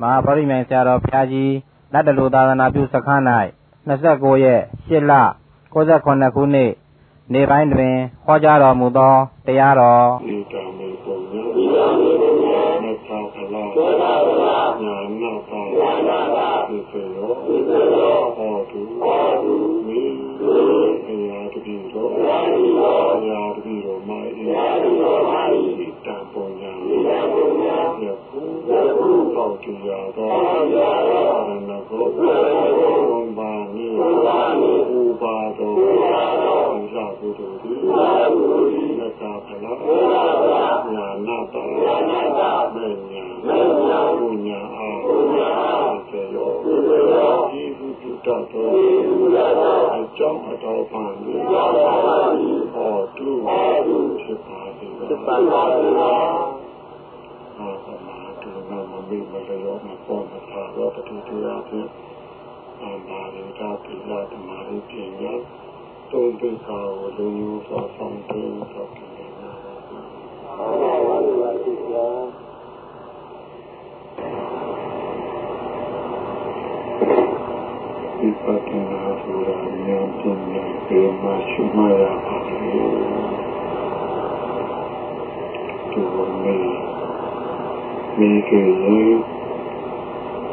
မဟာဗောဓိမြိုင်ဆရာတော်ဘုရားကြီးလက်တလူသာသနာပြုစခန်း၌29ရက်8လ69ခုနှစ်နေပိုင်းတွင်ဟောကြားတော်မူသောတရားတော် နာမမေမလယောမပေါ်မသာရောတတိတရားဖြင့်အာမာရိတာပိလာသမာရိပညာသုံးပိခါကိုလူမျိုးစွာဆောင်သွင်းတော်ပြနေပါဘု ရားဒီပတ်ကနာဆိုတာဉာဏ်ပညာပေမရှိမရပါဘူးဒီမေမိကေ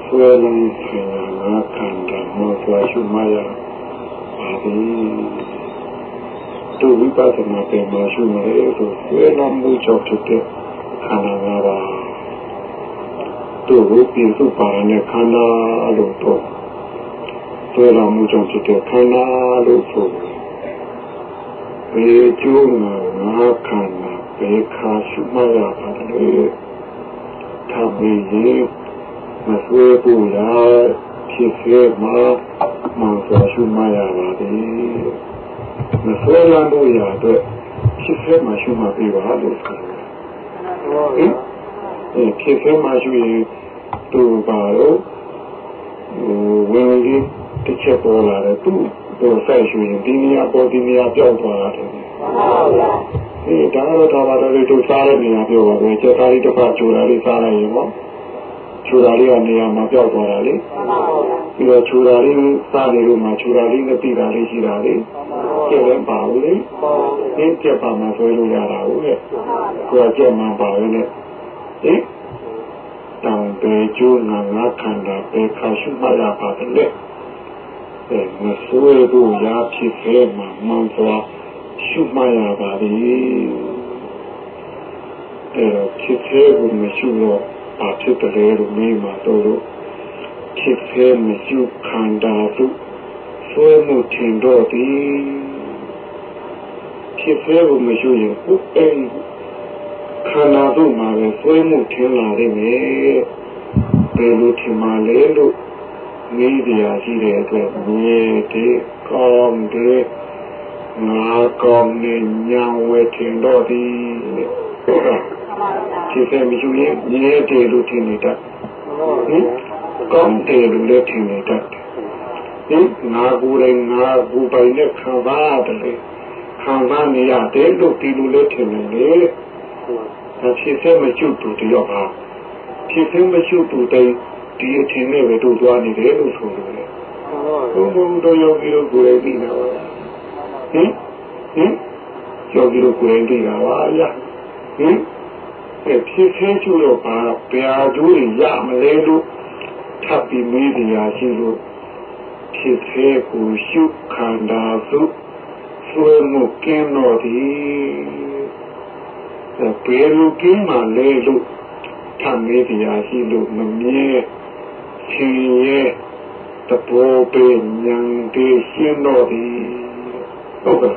ဆွဲလုံးခင်နာခံတယ်မောသွားရှုမရပါဘူးသူဝိပဿနာပြန်မှရှုမယ်ဆိုဆွဲလမ်းမှုကြောင့်ဖြစ်တဲ့ခန္ဓာငါးပါးသူဝိပင်းစုပါရတဲ့ခန္ဓာလို့တော့ဆွဲလမ်းမှုကြောင့်ဖြစ်တဲ့ခန္ဓာလို့ဆိုဘေကျိုးငါငါခန္ဓာဘေခါရှုမှရပါတယ် ထပ်ပြီးရင်မဆွဲဘူးလားဖြစ်စေမှာမှန်စွာရှုမှရပါတယ်မဆွဲလန်းလို့ရအတွက်ဖြစ်ခဲမှရှုမှပြပါလို့ဆိုတယ်ဟင်အဲဖြစ်ခဲမှရှုရင်သူပါတော့ဝင်ကြီးတစ်ချက်ပေါ်လာတယ်သူတော့ဆက်ရှုရင်ဒီနေရာပေါ်ဒီနေရာပြောက်သွားတာတယ်ဟုတ်ပါဘူး အဲဒါတော့တော့ပါတော့သူစားတဲ့နေရာပြောပါပဲချက်သားလေးတစ်ခါကြိုတာလေးစားလိုက်ရင်ပေါ့ခြူတာလေးကနေရာမှာပြောက်သွားတာလေပြီးတော့ခြူတာလေးစားနေလို့မှခြူတာလေးနဲ့ပြည်တာလေးရှိတာလေကျက်လည်းပါဘူးလေဒီကျက်ပါမှဆွဲလို့ရတာဟုတ်ရဲ့ကိုယ်ကျက်မှပါပဲလေဟင်တောင်ပေကျိုးငါငါခန္ဓာပေခါရှုမှရပါတယ်လေအဲမဆွဲဖို့ရဖြစ်ခဲမှမှန်စွာ ရှုမှရပါပြီအဲဖြစ်ခဲကိုမရှုတော့ဘာဖြစ်တယ်လို့မေးမှတော့ဖြစ်ခဲမရှိခန္ဓာသူဆွဲမှုထင်တော့သည်ဖြစ်ခဲကိုမရှိရင်ဥအိမ်ခန္ဓာသူမှာပဲဆွဲမှုထင်လာလိမ့်မယ်ဘယ်လိုထင်မှလဲလို့မေးပြရရှိတဲ့အတွက်မြေတဲ့ကောင်းတဲ့ ငါကောင်းနေညာဝဲထင်တော့သည်ဟုတ်ကဲ့ဖြစ်ခဲ့မရှိရင်မြဲတယ်လို့ထင်နေတတ်ဟင်ကောင်းတယ်လို့လည်းထင်နေတတ်ဟင်ငါကိုယ်တိုင်ငါကိုယ်ပိုင်နဲ့ခံစားရတယ်ခံစားနေရတယ်လို့ဒီလိုလည်းထင်နေလေဒါဖြစ်ခဲ့မရှိတူတယောက်ဟာဖြစ်ခဲ့မရှိတူတိုင်ဒီအထင်နဲ့ပဲတို့သွားနေတယ်လို့ဆိုလို့လေဘုံဘုံတို့ယောဂီတို့ကိုယ်တိုင်သိတာပါဟင် ဟင်ယောဂီတို့ကိုယ်တိုင်သိတာပါဗျာဟင်ဖြစ်ချင်းကျတော့ဘာဘယ်အကျိုးတွေရမလဲလို့ထပ်ပြီးမေးတရားရှိလို့ဖြစ်သေးကိုရှုခန္ဓာစုဆွေးမှုကင်းတော့ဒီဘယ်လိုကင်းမှလဲလို့ထပ်မေးတရားရှိလို့မမြဲရှင်ရဲ့တဘောပေဉာဏ်တွေရှင်းတော့ဒီဟုတ်ကဲ့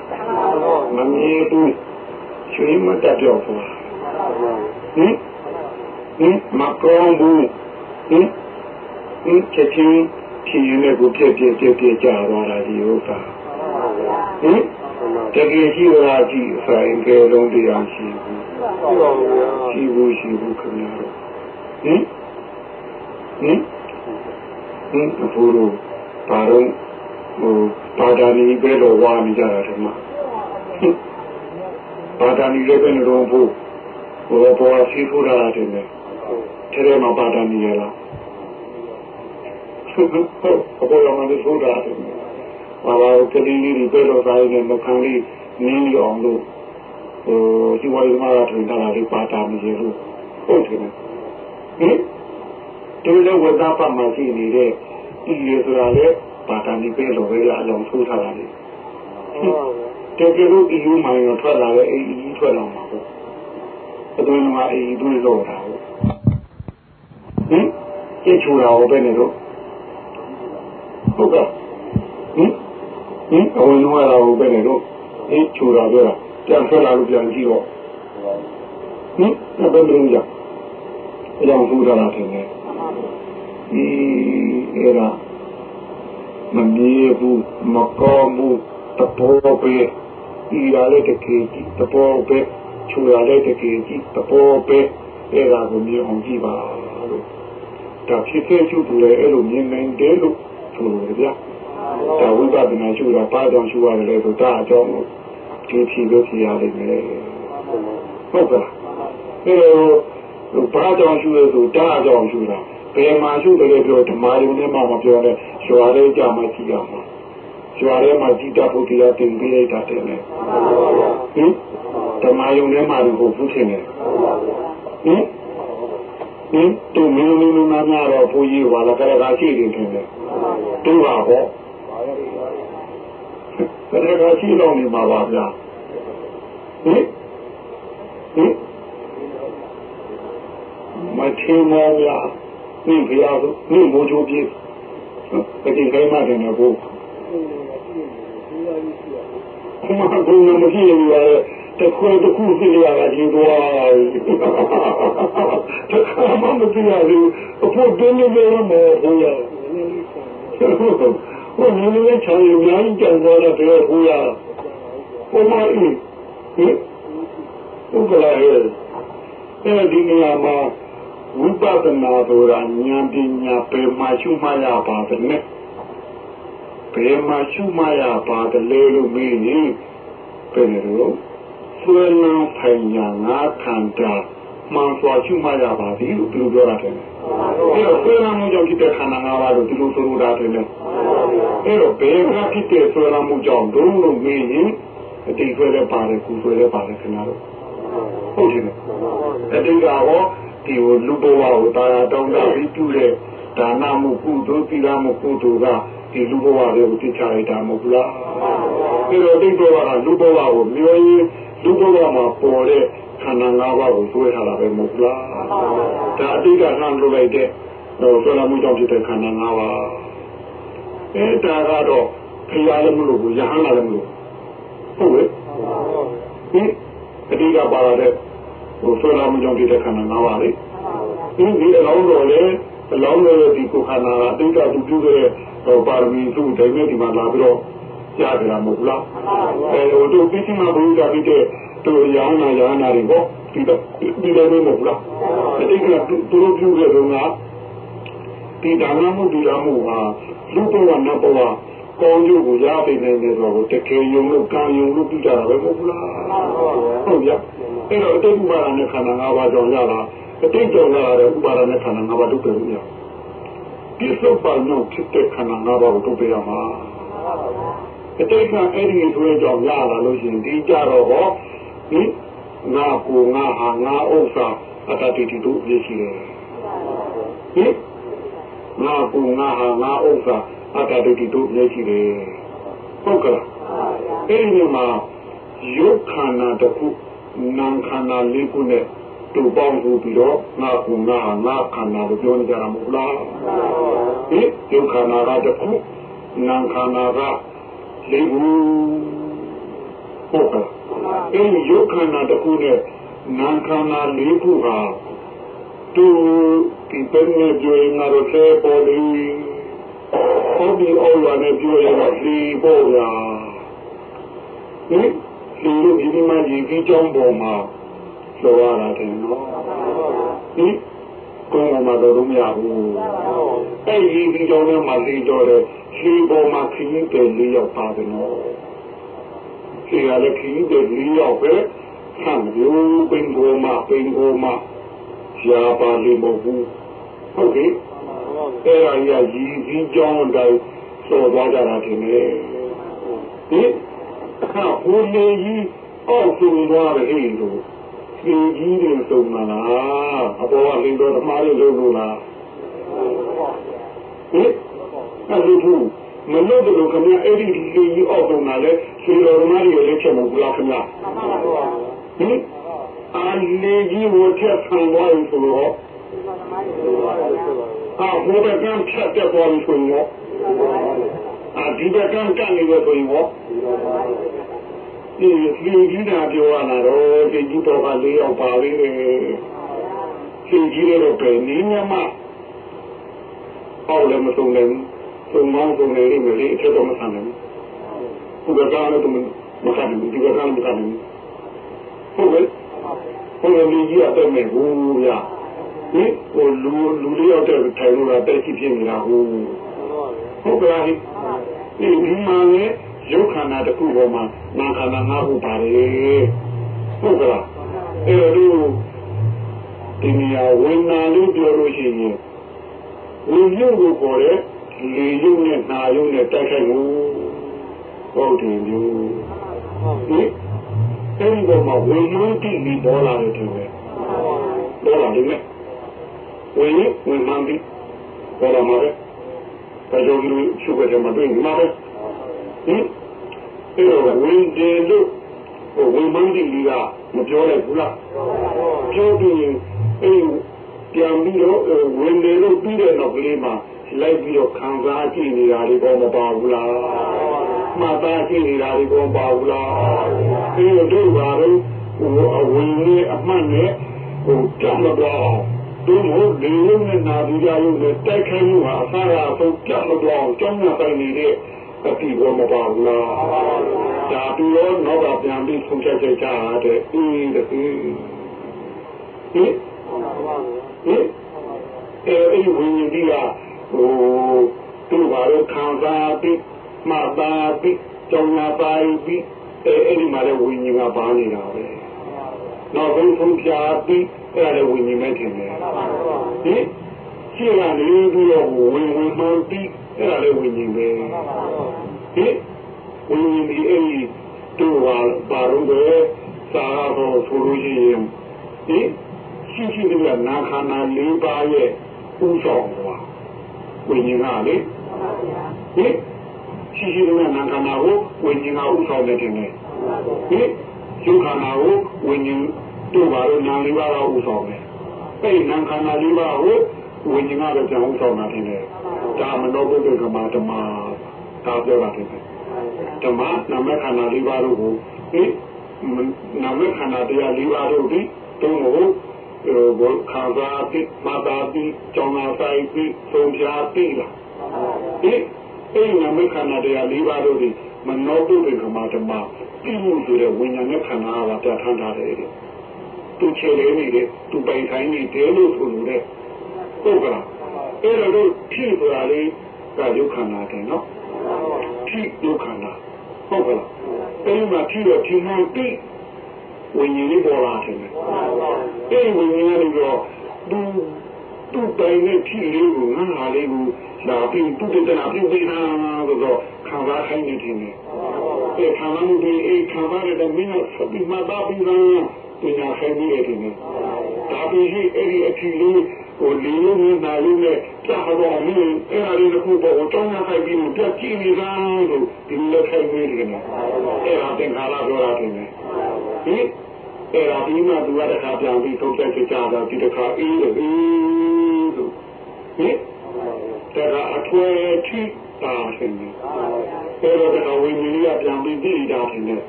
မမြဲဘူးရှင်မတတ်တော့ဘူးဟင်ဟင်မကောင်းဘူးဟင်ဟင်ချက်ချင်းဖြည်ရင်လည်းကိုပြက်ပြက်ပြက်ပြက်ကြာသွားတာဒီဥစ္စာဟင်တကယ်ရှိတာကြည့်ဆိုင်ကဲလုံးတရားရှိဘူးရှိဘူးရှိဘူးခင်ဗျားတို့ဟင်ဟင်ဟင်အဖိုးတို့ဘာတော့ဟိုဘာသာနီပဲတော့ဝါနေကြတာဓမ္မ ဘာသာနီလည်းပဲတော့ဖို့ဘောဘောရှိခိုးတာတယ်နဲ့ထထဲထဲမှာပါတာနေရလားဟုတ်ဟုတ်ဘောရမလေးဆိုတာဘာလာကလေးလေးတွေပြေလို့သားရင်းနဲ့မခံလေးနင်းရအောင်လို့ဟိုဒီဝိုင်းမှာထွင်ထားတာလေးပါတာနေရလို့ဟုတ်တယ်ဟင်ဒီလိုဝတ်သားပါမှရှိနေတဲ့ဒီရဆိုတာလေပါတာနေပြေလို့ပဲအလုံးထိုးထားတာလေတ ကယ်လို့ဒီယူမှန်ရထွက်လာတဲ့အေးကြီးထွက်လာမှာပေါ့အတွင်းမှာအေးကြီးတွေးလို့တာဟုတ်ဟင်ကြည့်ချူတာဟောပဲနေတော့ဟုတ်ကဲ့ဟင်ဟင်အဝင်လုံးရတာဟောပဲနေတော့အေးချူတာပြောတာပြန်ထွက်လာလို့ပြန်ကြည့်တော့ဟင်ဘယ်လိုလဲအကြောင်းထူတာလားထင်တယ်ဒီအဲ့ဒါမမြဲဘူးမကောဘူးတဘောပဲ ဒီရတဲ့တကေကြီးတဘောပဲချူရတဲ့တကေကြီးတဘောပဲအဲ့ဒါကိုမြင်အောင်ကြည့်ပါလို့ဒါဖြစ်ခဲ့ချူတယ်အဲ့လိုမြင်နိုင်တယ်လို့ဆိုရဗျာဒါဝိပဿနာရှုတာပါကြောင့်ရှုရတယ်လေဆိုတာအကြောင်းကိုကြည့်ဖြေလို့ဖြေရလိမ့်မယ်ဟုတ်ကဲ့အဲ့လိုဘာကြောင့်ရှုရဆိုတာအကြောင်းရှုတာဘယ်မှာရှုတယ်ပြောဓမ္မယုံနဲ့မှမပြောနဲ့ရွာလေးကြမှာကြည့်ရမှာ ရွာထဲမှာကြည်တဖို့တရားတင်ပေးလိုက်တာတယ်လေဟင်ဓမ္မယုံထဲမှာဒီကိုဖူးချင်တယ်ဟင်ဟင်တူမင်းလုံးလုံးများတော့ဘိုးကြီးပါလားကရကရှိနေတယ်လေတူပါဟောကရကရှိတော့နေမှာပါဗျာဟင်ဟင်မထင်မောဗျာနိဘုရားဆိုနိမိုးချိုးပြေအတိတ်ခိုင်းမှတယ်နော်ကို ဘုမဘုံမရှိရရတခွေတခုစီရတာဒီတော့တခါမှမသိရဘူးအဖို့တင်းနေရမှာဟိုရဟိုနည်းနည်းချောင်းရများကြံတော့တယ်ဟိုရဟိုမအင်းဟင်ဥက္ကလာရဲ့အဲဒီနေရာမှာဝိပဿနာဆိုတာဉာဏ်ပညာပဲမှရှုမှတ်ရပါတယ်နဲ့ဘ ယ်မှာရှုမှတ်ရပါတယ်လဲလို့မေးရင်ပြန်လို့ဆွေးနွေးဖိုင်ညာငါခန္ဓာမှန်စွာရှုမှတ်ရပါသည်လို့သူပြောတာတယ်။အဲတော့ဆွေးနွေးမှုကြောင့်ဖြစ်တဲ့ခန္ဓာ၅ပါးလို့ဒီလိုဆိုလိုတာတယ်လေ။အဲတော့ဘယ်ကဖြစ်တဲ့ဆွေးနွေးမှုကြောင့်ဒုလို့မေးရင်အတိတ်ဆွဲလည်းပါတယ်ကုဆွဲလည်းပါတယ်ခင်ဗျားတို့။ဟုတ်တယ်။အတိတ်ကဟောဒီကိုလူဘဝကိုတာယာတောင်းတာပြီးပြုတဲ့ဒါနမှုကုသိုလ်သီလမှုကုသိုလ်က ဒီလူဘဝတွေကိုသိချလိုက်တာမဟုတ်လားပြီးတော့ဒီဘဝကလူဘဝကိုမျိုးရင်းလူဘဝမှာပေါ်တဲ့ခန္ဓာ၅ပါးကိုသွေးထားတာပဲမဟုတ်လားဒါအတိတ်ကနှမ်းလုပ်လိုက်တဲ့ဟိုဆွေးနွေးမှုကြောင့်ဖြစ်တဲ့ခန္ဓာ၅ပါးအဲဒါကတော့ခရီးလည်းမလို့ဘူးယဟန်လည်းမလို့ဟုတ်လေဒီအတိတ်ကပါလာတဲ့ဟိုဆွေးနွေးမှုကြောင့်ဖြစ်တဲ့ခန္ဓာ၅ပါးလေဒီဒီအလောင်းတော်လေအ လောင်းတော်ရဲ့ဒီကိုခန္ဓာအတိတ်ကသူပြုခဲ့တဲ့ဟိုပါရမီသူ့တိုင်းမဲ့ဒီမှာလာပြီးတော့ကြားကြတာမဟုတ်လားအဲဟိုတို့ပြင်းမှဘုရားပြတဲ့တို့ရောင်းနာရောင်းနာတွေပေါ့ဒီတော့ဒီလိုမျိုးမဟုတ်လားအတိတ်ကသူတို့ပြုခဲ့တော့ကဒီဒါနမှုဒီလာမှုဟာလူဘဝနတ်ဘဝကောင်းကျိုးကိုရပေနိုင်တယ်ဆိုတော့တကယ်ယုံလို့ကံယုံလို့ပြုကြတာပဲမဟုတ်လားဟုတ်ဗျအဲ့တော့အတိတ်ဥပါဒနဲ့ခန္ဓာ၅ပါးကြောင့်ရတာ အတိတ်ကြောင့်ရတဲ့ဥပါဒနဲ့ခန္ဓာ၅ပါးတို့ပဲလို့ရဒီစုပ်ပါညောဖြစ်တဲ့ခန္ဓာ၅ပါးကိုတို့ပြရမှာအတိတ်ကအဲ့ဒီဆိုရကြောင့်ရလာလို့ရှိရင်ဒီကြတော့ဟောဒီငါကိုငါဟာငါဥစ္စာအတ္တတိတိတို့ပြည့်ရှိတယ်ဟင်ငါကိုငါဟာငါဥစ္စာအတ္တတိတိတို့ပြည့်ရှိတယ်ဟုတ်ကဲ့အဲ့ဒီမှာယုတ်ခန္ဓာတစ်ခုနာမ်ခန္ဓာလေးခုနဲ့ တူပေါင်းစုပြီးတော့ငါကူငါဟာငါခန္ဓာကိုပြောနေကြတာမဟုတ်လားဟင်ယုတ်ခန္ဓာကတစ်ခုနာမ်ခန္ဓာကလေးခုဟုတ်ကဲ့အဲဒီယုတ်ခန္ဓာတစ်ခုနဲ့နာမ်ခန္ဓာလေးခုဟာတူဒီပင်နဲ့ကြွေငါတို့ဆဲပေါ်လီဟောဒီအော်ရနဲ့ကြွေရစီပေါ်ရာဟင်ဒီလိုဒီမှာဒီကြီးကြောင်းပေါ်မှာ ဆိုရတာတယ်နော်ဟင်ကိုယ်ကမှတော့မရဘူးအဲ့ဒီဒီကြောင့်လည်းမသိတော့တယ်ရှိပေါ်မှာခင်းတယ်လေးရောက်ပါတယ်နော်ရှိရလည်းခင်းတယ်လေးရောက်ပဲဆံမျိုးပင်ကိုမှပင်ကိုမှရှားပါလိမ့်မဟုတ်ဘူးဟုတ်ကဲ့အဲ့ဒါကြီးရည်ကြီးကြောင်းတိုင်းစော်သွားကြတာတင်လေဟင်အခါဟိုလေကြီးအောက်ဆုံးသွားတယ်လို့ ဒီကြီးတွေစုံလာလားအပေါ်ကလိမ့်တော့ဓမ္မတွေလုံးလို့လားဟင်အဲ့ဒီမလို့တော့ခင်ဗျအဲ့ဒီလေကြီးအောက်ဆုံးလာလဲဆွေတော်ဓမ္မတွေလည်းချက်မဟုတ်လားခင်ဗျဟင်အာလေကြီးဝတ်ချက်ဆံသွားရင်ဆိုတော့အာဘုရားကံဖြတ်တဲ့ပေါ်ဆိုရင်အာဒီဘက်ကံကနေရဆိုရင် ဒီဒီကြီးတာပြောရတာတော့ဒီကြီးတော့ကလေးအောင်ပါလေဒီကြီးတော့ပဲနင်းညမအောက်လည်းမဆုံးနိုင်ဘူးသုံးမောင်းသုံးနေလိမ့်မယ်လေအချက်တော့မဆန်နိုင်ဘူးဘုရားကလည်းမခံဘူးဒီဘက်ကလည်းမခံဘူးဟုတ်ကဲ့ဟိုလူကြီးအတော့မဲ့ဘူးဗျာဟင်ဟိုလူလူလေးရောက်တဲ့ထိုင်လို့တာတက်ကြည့်ဖြစ်နေတာဟုတ်ဟုတ်ကဲ့ဒီဒီမှာလေ ရုပ်ခန္ဓာတစ်ခုပေါ်မှာနာခန္ဓာငါးခုပါတယ်ဟုတ်ကဲ့အဲ့တော့ဒီနေရာဝိညာဉ်လို့ပြောလို့ရှိရင်ဝိညာဉ်ကိုခေါ်တဲ့လေရုပ်နဲ့နာရုပ်နဲ့တိုက်ခိုက်မှုဟုတ်တယ်မျိုးဟင်အဲ့ဒီတော့မှဝိညာဉ်တိပြီးပေါ်လာတယ်တူပဲပေါ်လာတယ်နဲ့ဝိညာဉ်ဝိညာဉ်တိပေါ်လာမှာပဲဒါကြောင့်ဒီရှုပ်ကြမှာတွေ့မှာပဲဟင် အဲ့တော့ဝိညာဉ်လို့ဝိညာဉ်တိကမပြောလိုက်ဘူးလားပြောပြီးအဲ့ပြန်ပြီးတော့ဝင်တယ်လို့ပြီးတဲ့နောက်ကလေးမှာလိုက်ပြီးတော့ခံစားကြည့်နေတာတွေပေါ်မပါဘူးလားမှတ်သားကြည့်နေတာတွေပေါ်ပါဘူးလားဒီတို့ပါတော့ဟိုအဝင်နဲ့အမှတ်နဲ့ဟိုကြမတော့သူ့ကိုဒီလိုနဲ့နာပြီးကြလို့တိုက်ခိုင်းမှုဟာအစားအဆုံးကြမတော့ကြောင်းရပိုင်နေတဲ့ အတိပေါ်မပါဘူးလားဒါပြီးတော့နောက်ကပြန်ပြီးဆုံးဖြတ်ချက်ကြတဲ့အေးတည်းဟင်ဟင်အဲဒီဝိညာဉ်ကြီးကဟိုသူ့ဘာလို့ခံစားပြီးမှတ်သားပြီးကြောင်းလာပါပြီးအဲအဲ့ဒီမှာလည်းဝိညာဉ်ကပါနေတာပဲနောက်ဆုံးဆုံးဖြတ်ပြီးအဲ့ဒါလည်းဝိညာဉ်ပဲထင်တယ်ဟင်ရှင်းလာနေပြီးတော့ဝင်ဝင်မှန်ပြီး အဲ့ဒါလည်းဝိညာဉ်ပဲဟင်ဝိညာဉ်ဒီအဲ့ဒီတို့ဟာပါတော့ပဲစာတော့ဆိုလို့ရှိရင်ဟင်ရှိရှိကနာခန္ဓာ၄ပါးရဲ့ဥဆောင်သွားဝိညာဉ်ကလေဟင်ရှိရှိကနာခန္ဓာကိုဝိညာဉ်ကဥဆောင်နေတယ်ဟင်ယုခန္ဓာကိုဝိညာဉ်တို့ပါလို့နာ၄ပါးကဥဆောင်တယ်အဲ့နာခန္ဓာ၄ပါးကိုဝိညာဉ်ကလည်းကြောင်းဥဆောင်တာတင်တယ် ဒါမနောဘုဒ္ဓကမာဓမ္မဒါပြောတာတင်တယ်ဓမ္မနာမခန္ဓာ၄ပါးတို့ကိုဟင်နာမခန္ဓာတရား၄ပါးတို့ဒီတုံးကိုဘောခံစားပြီးမတာပြီးကြောင်းလာဆိုင်ပြီးသုံးပြပြီးလာဒီအဲ့နာမခန္ဓာတရား၄ပါးတို့ဒီမနောတုတေကမာဓမ္မပြီးမှုဆိုတဲ့ဝိညာဉ်နဲ့ခန္ဓာကပြဋ္ဌာန်းထားတယ်သူချေလေးနေတယ်သူပိုင်ဆိုင်နေတယ်လို့ဆိုလို့တဲ့ဟုတ်ကလား အဲ့တော့ဖြစ်သွားလေကယုခန္ဓာတယ်နော်ဖြစ်ယုခန္ဓာဟုတ်ကလားအဲ့ဒီမှာဖြစ်တော့ဖြစ်မှပြီးဝိညာဉ်လေးပေါ်လာတယ်။အဲဒီဝိညာဉ်လေးတော့သူသူ့တိုင်နဲ့ဖြစ်လေးကိုငါဟာလေးကိုလာပြီးသူ့တနာပြုပေးတာဆိုတော့ခံစားခိုင်းနေတယ်။အဲခံစားမှုတွေအဲခံစားရတဲ့မင်းကစပြီးမှပါပြီးတော့ပညာခိုင်းနေတယ်။ဒါပြီးအဲဒီအထီလေး ဟိုလေးလုံးနဲ့နာလုံးနဲ့ကြာတော့မင်းအဲ့ဒါလေးတစ်ခုပေါ်တော့တောင်းရခိုင်းပြီးပြကြည့်နေတာလို့ဒီလိုခိုင်းနေတယ်။အဲ့ဒါသင်္ခါရပြောတာတင်တယ်။ဟင်အဲ့ဒါဒီမှာသူကတခါပြန်ပြီးထုတ်ချက်ကြတာဒီတခါအေးလို့အေးလို့ဟင်တခါအထွေထိတာရှင်ဒီအဲ့တော့တခါဝိညာဉ်ကပြန်ပြီးပြီးတာရှင်နဲ့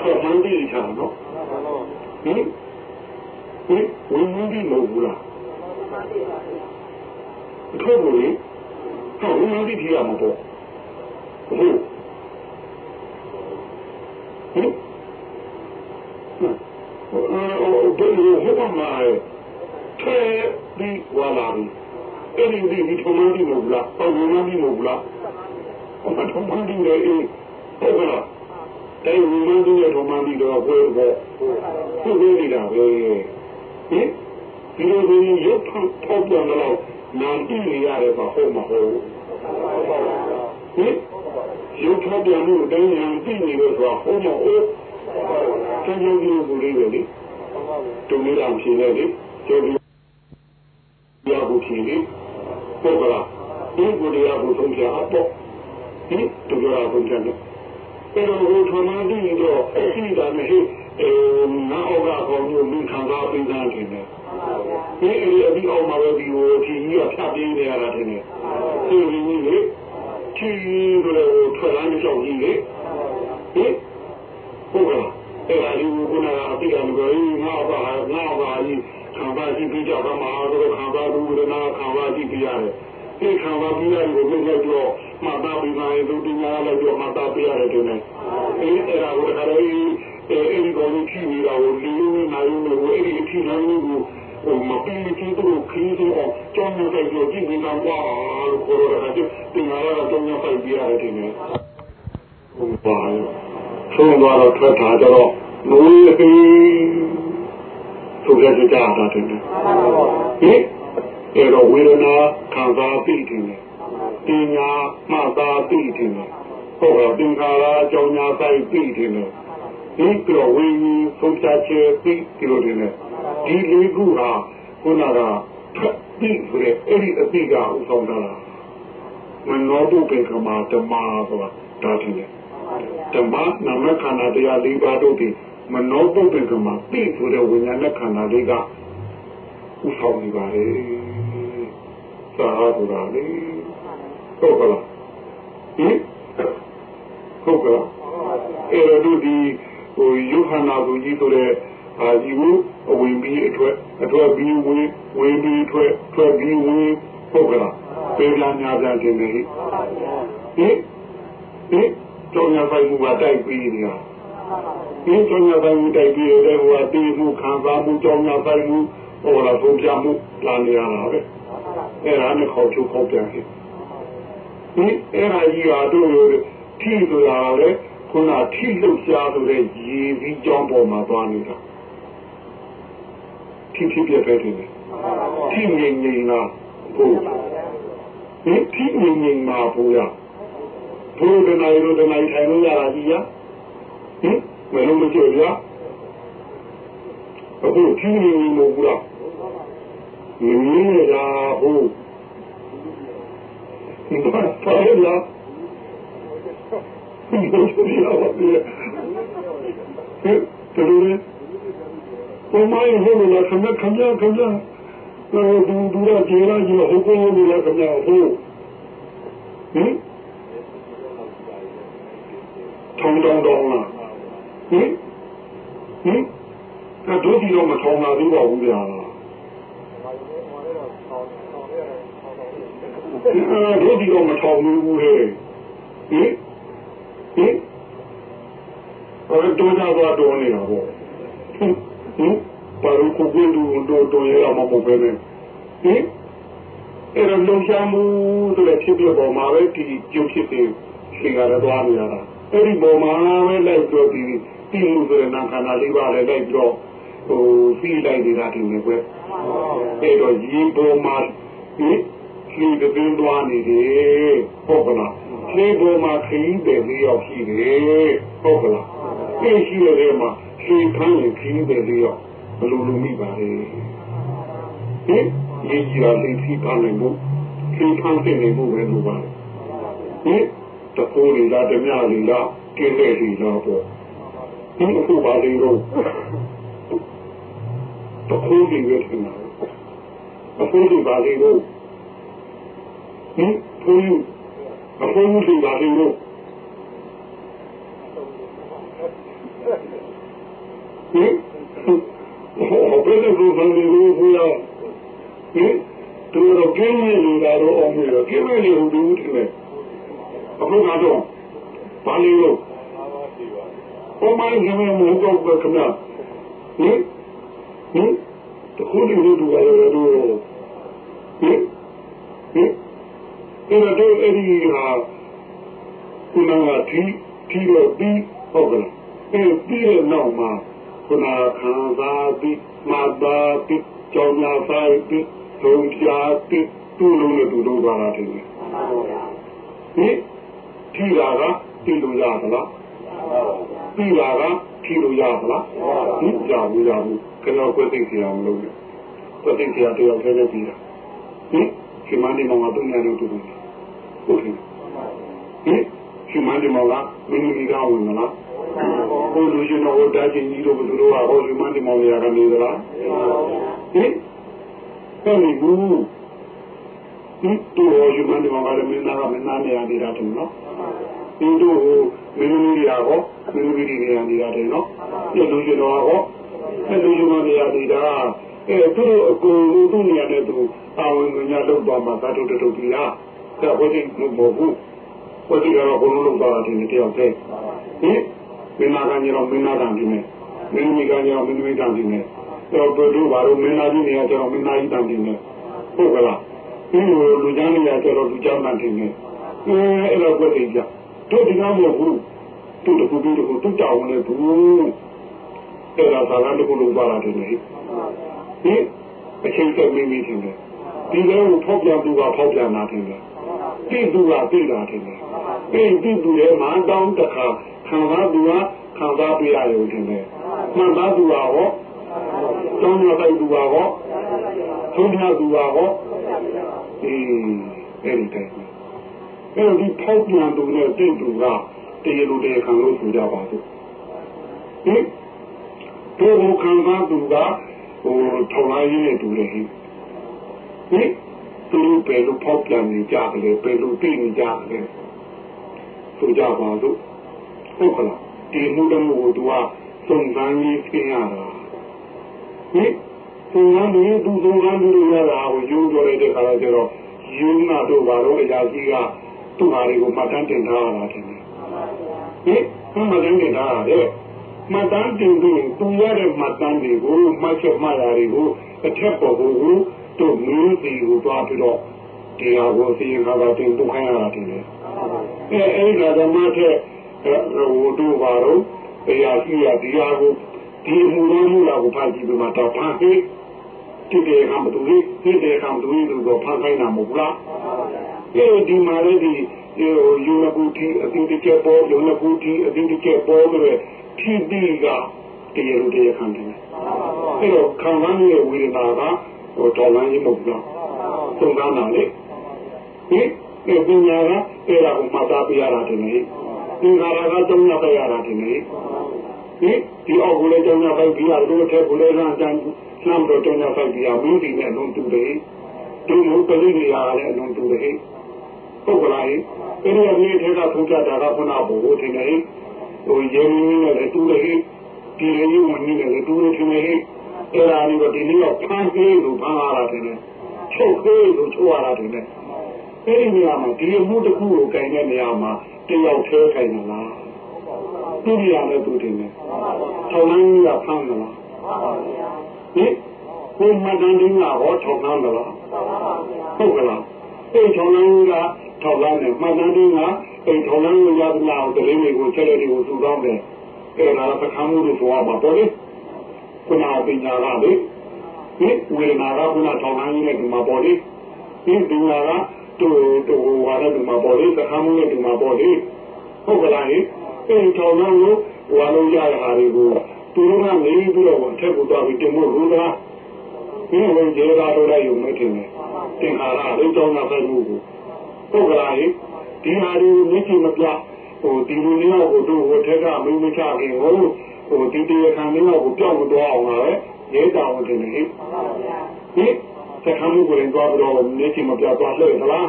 ထွက်မှန်းပြီးချာနော်ဟင်ဟင်ဝိညာဉ်ဒီမဟုတ်ဘူးလား ထုတ်လို့လေဟုတ်ဝိညာဉ်ဒီဖြစ်ရမှာပေါ့ဟုတ်ဟင်ဟိုဘယ်လိုဟောမှာထဲဒီဝါလာဒီအဲ့ဒီဒီဒီထုံးမန်းဒီမဟုတ်လားပေါ့ထုံးမန်းဒီမဟုတ်လားဟောထုံးမန်းဒီလေအေးဟုတ်ကလားအဲ့ဒီမန်းဒီရဲ့ထုံးမန်းဒီတော့ဘယ်ဘောဟုတ်သေးနေတာပဲဟင် ဒီလိုဒီရုပ်ထုထောက်ပြန်တော့နာတိနေရတယ်ဆိုဟုတ်မဟုတ်ဟင်ရုပ်ထောက်ပြန်မှုတိုင်းညာတိနေလို့ဆိုဟုတ်မဟုတ်ကျေကျေကြီးကိုလေးပဲလေတုံးလေးအောင်ဖြေလိုက်လေကျေကျေရဖို့ဖြေလေဟုတ်ကလားဒီကိုတရားကိုသုံးပြအပ်တော့ဒီတူကြတာသုံးပြတယ်အဲ့တော့ဟိုထမတိတော့အရှိတာမရှိအဲနာဩကကောင်းမျိုးမိခံစားပြီးသားတယ် ဒီအဲ့ဒီအပြီးအောင်မှာပဲဒီဟိုဖြီးကြီးကဖြတ်ပြေးနေရတာတယ်ဒီလိုကြီးလေဖြီးဆိုတော့ထွက်လာတဲ့ကြောက်ကြီးလေဟင်ဟုတ်ကဲ့အဲ့ဒါဒီကုနာအတိအကျကိုငါဘာငါဘာကြီးခံစားကြည့်ပြီးကြပါမှာတော့ခံစားလို့ရနာခံစားကြည့်ပြရတယ်ဒီခံစားပြီးရတယ်ကိုမြင်လိုက်တော့မှတ်သားပြီးမှရင်သူတင်ရလိုက်တော့မှတ်သားပြရတယ်တူနေအဲ့အဲ့ဒါကိုတခါတော့အဲ့ဒီကောင်ကြီးနေတာကိုလင်းနေနိုင်လို့အဲ့ဒီထိနိုင်လို့ ဟိုမပင်းချင်းတို့ခင်းတော့ကြောင်းနေတဲ့ကြောကြည့်နေတာကွာလို့ခေါ်ရတာဒီတင်လာတော့ကြောင်းရပိုက်ပြရတယ်တင်နေဟိုပါဆုံးသွားတော့ထွက်တာကြတော့နိုးလေသူကကြကြတာတင်နေဟင်အဲ့တော့ဝေဒနာခံစားပြီးတင်နေပညာမှတ်သားပြီးတင်နေဟုတ်ကဲ့သင်္ခါရအကြောင်းညာဆိုင်ပြီးတင်နေဒီပြောဝိညာဉ်ဆုံးဖြတ်ချက်ပြီးဒီလိုတင်နေ ဒီလေးခုဟာခုနကထွက်ပြီးဆိုတဲ့အဲ့ဒီအတိကဥဆောင်တာမနောတုပေကမှာဓမ္မဆိုတာဒါတင်နေဓမ္မနာမခန္ဓာတရား၄ပါးတို့ဒီမနောတုပေကမှာပြီးဆိုတဲ့ဝိညာဉ်နဲ့ခန္ဓာလေးကဥဆောင်နေပါလေသာဆိုတာလေဟုတ်ကလားဟင်ဟုတ်ကလားအဲ့တော့ဒီဟိုယုခန္ဓာကိုကြီးဆိုတဲ့ အာဒီကိုအဝင်ပြီးအထွက်အထွက်ပြီးဝင်ဝင်ပြီးထွက်ထွက်ပြီးဝင်ဟုတ်ကလားပေလာညာပြန်တင်နေဟိဟင်ဟင်ကျောင်းရပိုင်မှုကတိုက်ပြီးနေတာဒီကျောင်းရပိုင်မှုတိုက်ပြီးတဲ့ဟိုကတီးမှုခံစားမှုကျောင်းရပိုင်မှုဟိုလာဆုံးပြမှုလာနေရတာပဲအဲ့ဒါနဲ့ခေါ်ချုပ်ခေါ်ပြန်ဟိဒီအဲ့ဒါကြီးဟာတို့ထိဆိုတာလေခုနထိလှုပ်ရှားဆိုတဲ့ရည်ပြီးကြောင်းပေါ်မှာသွားနေတာ ထိထိပြပဲတယ်ထိငြိမ်ငြိမ်လားဟုတ်ဒီထိငြိမ်ငြိမ်မှာဘုရားဘုရားတနာရီတနာရီထိုင်လို့ရတာကြီးရဟင်မလုံးမကျဗျာအခုထိငြိမ်ငြိမ်လို့ဘူးလားမင်းရဟုတ်ဒီဘာသာရလားဒီလိုရှိရပါတယ်ဟဲ့တော်ရ ဘုမိုင်းဟိုလာခမခမခမတော့ဒူဒူရကျေလာကြီးဟိုကိုဟိုလာခမဟိုဟင်ထုံတောင်းတောင်းလားဟင်ဟင်တော့ဒီတော့မထုံလာသေးပါဘူးဗျာတို့ဒီတော့မထောင်ဘူးဟဲ့ဟင်ဟင်အဲ့တော့တော့တော့တော့နေတာပေါ့ ဟင်ပါရခုကွင်းတို့တော့တော့ရမှာမဟုတ်ပဲနဲ့ဟင်အဲ့တော့လုံချမှုဆိုတဲ့ဖြစ်ပြပေါ်မှာပဲဒီကျုပ်ဖြစ်တဲ့ရှင်ကလည်းသွားနေရတာအဲ့ဒီပေါ်မှာပဲလိုက်တော့ဒီဒီမှုဆိုတဲ့နာခန္ဓာလေးပါလည်းလိုက်ပြီးတော့ဟိုပြီးလိုက်နေတာဒီနေ့ပဲအဲ့တော့ဒီပေါ်မှာဟင်ဒီတပင်းသွားနေတယ်ဟုတ်ကလားဒီပေါ်မှာခရီးတယ်လေးယောက်ရှိတယ်ဟုတ်ကလားဒီရှိရတဲ့မှာ ဒီခန်းရင်ခရီးတယ်လေးယောက်ဘယ်လိုလုပ်မိပါလဲဟင်ဒီကြီးရာလေးစီပါနေမှုဒီခန်းသိနေမှုပဲလို့ပါဟင်တပိုးလေးလားတမြလေးလားကျင်းတဲ့လေးလားပေါ့ဒီအခုပါလေးတော့တပိုးလေးပဲထင်တာတပိုးလေးပါလေးတော့ဟင်ဘုန်းအဘုန်းကြီးပါလေလို့ ဟင်ဟိုဘယ်လိုလုပ်နေလို့ဘုရားဟင်သူတို့ကျင်းနေနေတာတော့အောင်ပြီတော့ကျင်းနေလို့ဒီဦးတယ်အခုကတော့ပါလေလို့ဘုမိုင်းကလည်းမဟုတ်တော့ကမဟင်ဟင်တခုလေးတို့ကလည်းတော့ဟင်ဟင်အဲ့တော့အဲ့ဒီဟာခုနကဒီဒီတော့ပြီးဟုတ်ကဲ့အဲ့ပြီးတဲ့နောက်မှာ ခုနခံစားပြီးမာတာပြီးကြောင်ညာဆိုင်ပြီးလုံးပြားပြီးသူ့လုံးနဲ့သူ့လုံးသွားတာတယ်ဟင်ထိတာကသိလို့ရသလားပြီးတာကထိလို့ရသလားဟင်ကြာဘူးကြာဘူးကျွန်တော်ကိုသိစီအောင်လုပ်တယ်ကိုသိစီအောင်တယောက်တည်းပဲပြီးတာဟင်ဒီမန္တိမောင်ကတုံးရတယ်တူတယ်ဟုတ်ကဲ့ဟင်ဒီမန္တိမောင်ကမင်းကြီးကဝင်မလား ဟိုလူရှင်တော်တာချင်းကြီးတို့ဘယ်လိုတော့ဟောဒီမန္တိမောင်ရကနေသလားဟင်အဲ့ဒီဘူးဒီတို့ဒီမန္တိမောင်ကလည်းမင်းသားကမင်းသားနေရာနေတာတူနော်ဒီတို့မင်းကြီးရာဟောမင်းကြီးနေရာနေတာတယ်နော်ဒီလူရှင်တော်ဟောအဲ့လူရှင်တော်နေရာနေတာအဲသူတို့အကုန်လုံးသူ့နေရာနဲ့သူပါဝင်ညာလောက်သွားမှာသတ်ထုတ်ထုတ်ပြီးလားဒါဟိုဒီမဟုတ်ဘူးဟိုဒီကတော့ဘုံလုံးသွားတာဒီတယောက်တည်းဟင် မင်းသားကညတော့မင်းသားကဒီနဲ့မင်းကြီးကညတော့မင်းကြီးကဒီနဲ့တော့တို့ဘာလို့မင်းသားကြီးနေရာကျတော့မင်းသားကြီးတန်ဒီနဲ့ဟုတ်ကလားဒီလိုလူချမ်းနေရာကျတော့လူချမ်းတန်ဒီနဲ့အဲအဲ့လိုပြည့်ကြတို့ဒီကောင်မဟုတ်ဘူးတို့တခုပြီးတခုတို့တောင်းနေဘူးအဲ့ဒါသာလန်တခုလုံးသွားတာဒီနေ့ဟင်အချင်းချင်းမိမိထင်တယ်ဒီလိုဖောက်ပြန်သူကဖောက်ပြန်တာထင်တယ်သိသူကသိတာထင်တယ်အဲ့ဒီသူရဲ့မန်တောင်းတခါ ခံစားသူကခံစားပြရရုံထင်တယ်မှန်သားသူကဟောတောင်းရတဲ့သူကဟောသုံးရသူကဟောအေးအဲ့ဒီတိုင်းအဲ့ဒီဖောက်ပြန်သူနဲ့သိသူကတရားလိုတရားခံလို့ဆိုကြပါစို့ဟင်ဒီခံစားသူကဟိုထောင်လိုက်ရင်းတူတယ်ဟင်ဟင်သူတို့ပဲလို့ဖောက်ပြန်နေကြတယ်ပဲလို့သိနေကြတယ်ဆိုကြပါစို့ ဟုတ်ကလားဒီမှုတမှုကိုသူကစုံစမ်းရေးခင်းရတာဟင်စုံစမ်းရေးသူစုံစမ်းလို့ရတာကိုယူကြရတဲ့ခါကျတော့ယူနာတို့ဘာလို့အရာကြီးကသူ့ဟာတွေကိုမှတ်တမ်းတင်ထားရတာတင်တယ်ဟင်မှတ်တမ်းတင်ထားရတယ်မှတ်တမ်းတင်ပြီးသူရတဲ့မှတ်တမ်းတွေကိုမှတ်ချက်မှတ်ရာတွေကိုအထက်ပေါ်ကိုတို့မင်းစီကိုသွားပြီးတော့ဒီဟာကိုစီရင်ခါတာတင်ဒုက္ခရတာတင်တယ်အဲအဲ့ဒါဓမ္မထက် ဟိုတို့ပါတော့တရားရှိရဒီဟာကိုဒီမူရင်းမူလာကိုဖန်ကြည့်ပြီးမှတော့ဖန်ပြီးတိတေကံမတူဘူးတိတေကံတူလို့တော့ဖန်ခိုင်းတာမဟုတ်လားအဲဒီမှာလည်းဒီယူနကူတီအတိတ်ကပေါ်ယူနကူတီအတိတ်ကပေါ်လို့ထိတိကတရားလိုတရားခံတယ်အဲတော့ခံရတဲ့ဝေဒနာကဟိုတော်လန်းကြီးမဟုတ်လားသုံးကားတာလေဟင်ဒီပညာကအဲ့ဒါကိုမှတ်သားပြရတာတင်လေ သင်္ခါရကသုံးရပြရတာတင်လေဟင်ဒီအောက်ကိုလည်းသုံးရပိုက်ပြရလို့ထက်ကိုလည်းလမ်းတန်းနှမ်းတော့သုံးရပိုက်ပြရမင်းဒီနဲ့လုံးတူတယ်ဒီလိုပရိနိယာလည်းလုံးတူတယ်ဟုတ်ကလားအဲ့ဒီအမြင့်ထဲကထုကြတာကခုနကဘို့တင်တယ်ဟိုရင်းရင်းနဲ့တူတယ်ဒီရင်းဝင်နေတယ်တူတယ်ထင်တယ်အဲ့ဒါလေးကဒီနေ့ကဖန်သေးလို့ဖန်ရတာတင်တယ်ချုပ်သေးလို့ချုပ်ရတာတင်တယ်အဲ့ဒီနေရာမှာဒီအမှုတစ်ခုကိုကင်တဲ့နေရာမှာတ ယောက်သေးခိုင်မလားသူရလည်းသူတင်တယ်ထောင်လန်းကြီးကဖမ်းမလားဟင်ဘုမတန်တင်းကဟောထောင်လန်းမလားဟုတ်ကလားအဲ့ထောင်လန်းကြီးကထောင်လန်းနဲ့မတန်တင်းကအဲ့ထောင်လန်းကိုရသလားတရင်တွေကိုချက်လက်တွေကိုသူ့ကောင်းတယ်အဲ့ဒါကပကံမှုလို့ဆိုရမှာပေါ့လေခုနပညာကလေဒီဝေဒနာကခုနထောင်လန်းကြီးနဲ့ဒီမှာပေါ့လေဒီဒုနာက တို့တို့ဝါရဒီမှာပေါ်လေသခါမှုနဲ့ဒီမှာပေါ်လေဟုတ်ကလားဟင်အဲထောင်လုံးကိုဝါလုံးရရတာတွေကိုသူတို့ကနေပြီးတော့ထက်ကိုသွားပြီးတင်ဖို့ရူတာဒီလိုကျေတာတော့လည်းယူမတင်တယ်တင်ခါရလေးကြောင်းနာဖိုက်မှုကိုဟုတ်ကလားဟင်ဒီဟာတွေမြင့်ချမပြဟိုဒီလိုမျိုးကိုတို့ဟိုထက်ကမင်းမချခင်ဟိုဟိုဒီတရားခံမျိုးကိုပြောက်မတော့အောင်ပါပဲရဲတောင်းတင်တယ်ဟင်ဟင် စခန်းကိုရင်သွားပြီးတော့နေချင်မပြသွားလှည့်သလား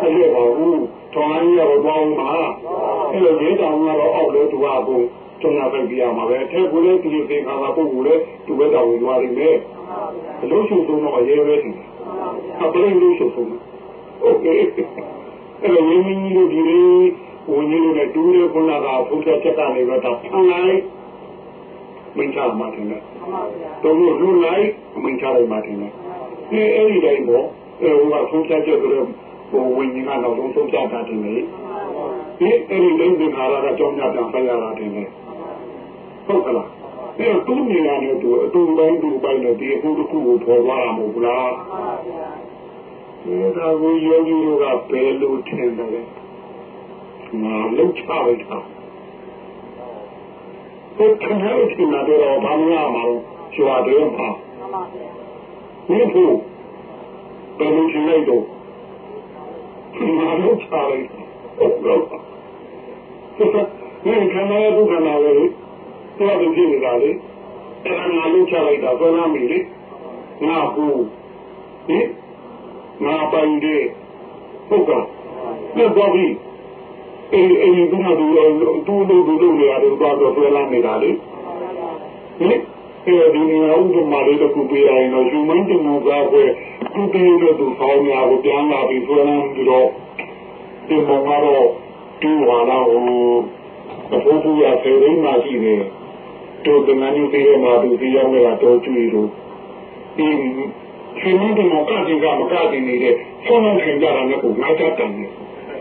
ဆက်ရပါဘူးထောင်းရရောသွားအောင်ပါအဲ့လိုရေးတောင်ကတော့အောက်လို့သူကဘုံကျုံနာပဲပြရမှာပဲထဲကိုလည်းဒီလိုသင်္ခါရပုဂ္ဂိုလ်လည်းသူပဲတောင်ဝင်သွားလိမ့်မယ်အလို့ရှိဆုံးတော့ရဲရဲတယ်အပရင်လို့ရှိဆုံးโอเคအဲ့လိုရင်းကြီးလို့ဒီလေးဝင်ကြီးလို့နဲ့တူးရခုနကဖုတ်ချက်ချက်ကနေတော့ဖန်လိုက်မင်းချမှာတယ်တော့လို့လူလိုက်မင်းချလိုက်မှာတယ် ဒီအဲ့ဒီတိုင်းပေါ့အဲဟိုကဆုံးဖြတ်ချက်ဆိုတော့ဟိုဝိညာဉ်ကတော့ဆုံးဖြတ်တာတင်လေဒီအဲ့ဒီတိုင်းသင်္ခါရကကြောင်းကြပြန်ဖရတာတင်လေဟုတ်ကလားအဲတူနေလာတဲ့သူအတူတိုင်းတူပိုင်းနဲ့ဒီအခုတစ်ခုကိုပေါ်သွားတာမဟုတ်လားဒါကိုယောဂီတို့ကဘယ်လိုထင်တယ်ငါလှုပ်ချလိုက်တာဘယ်ခဏလို့ထင်တာတော့ဘာမှမမှာကျွာတယ်ပါ ဒီဖို့ဘယ်လိုထင်လိုက်တော့ငါလှုပ်ချလိုက်ဟုတ်တော့ဒီခဏရဲ့ဒုက္ခနာလေတော့ဒီဖြစ်နေတာလေအဲ့ဒါငါလှုပ်ချလိုက်တာသောနာမီလေငါကူဟင်ငါပိုင်တယ်ဟုတ်ကဲ့ပြတ်သွားပြီအေးအေးဒီမှာဒီတူတူတူတူနေရတယ်တော့တော့ဆွဲလာနေတာလေဟင် အဲဒီနေရာဥပမာလေးတစ်ခုပြရရင်တော့ယူမင်းတင်မှုကားပဲသူတည်လို့သူဆောင်းများကိုပြန်လာပြီးဆွဲလာပြီးတော့ဒီမောင်ကတော့ဒီဝါလာဟိုအဖိုးဖူးရဆေရင်းမှရှိတယ်တို့ကငန်းကြီးပြေးမှာသူဒီရောက်နေတာတော့ကြည့်လို့ဒီရှင်မင်းတင်မှုကကြည့်ကမကကြည့်နေတဲ့ဆောင်းနေကြတာနဲ့ကိုငါတတ်တယ်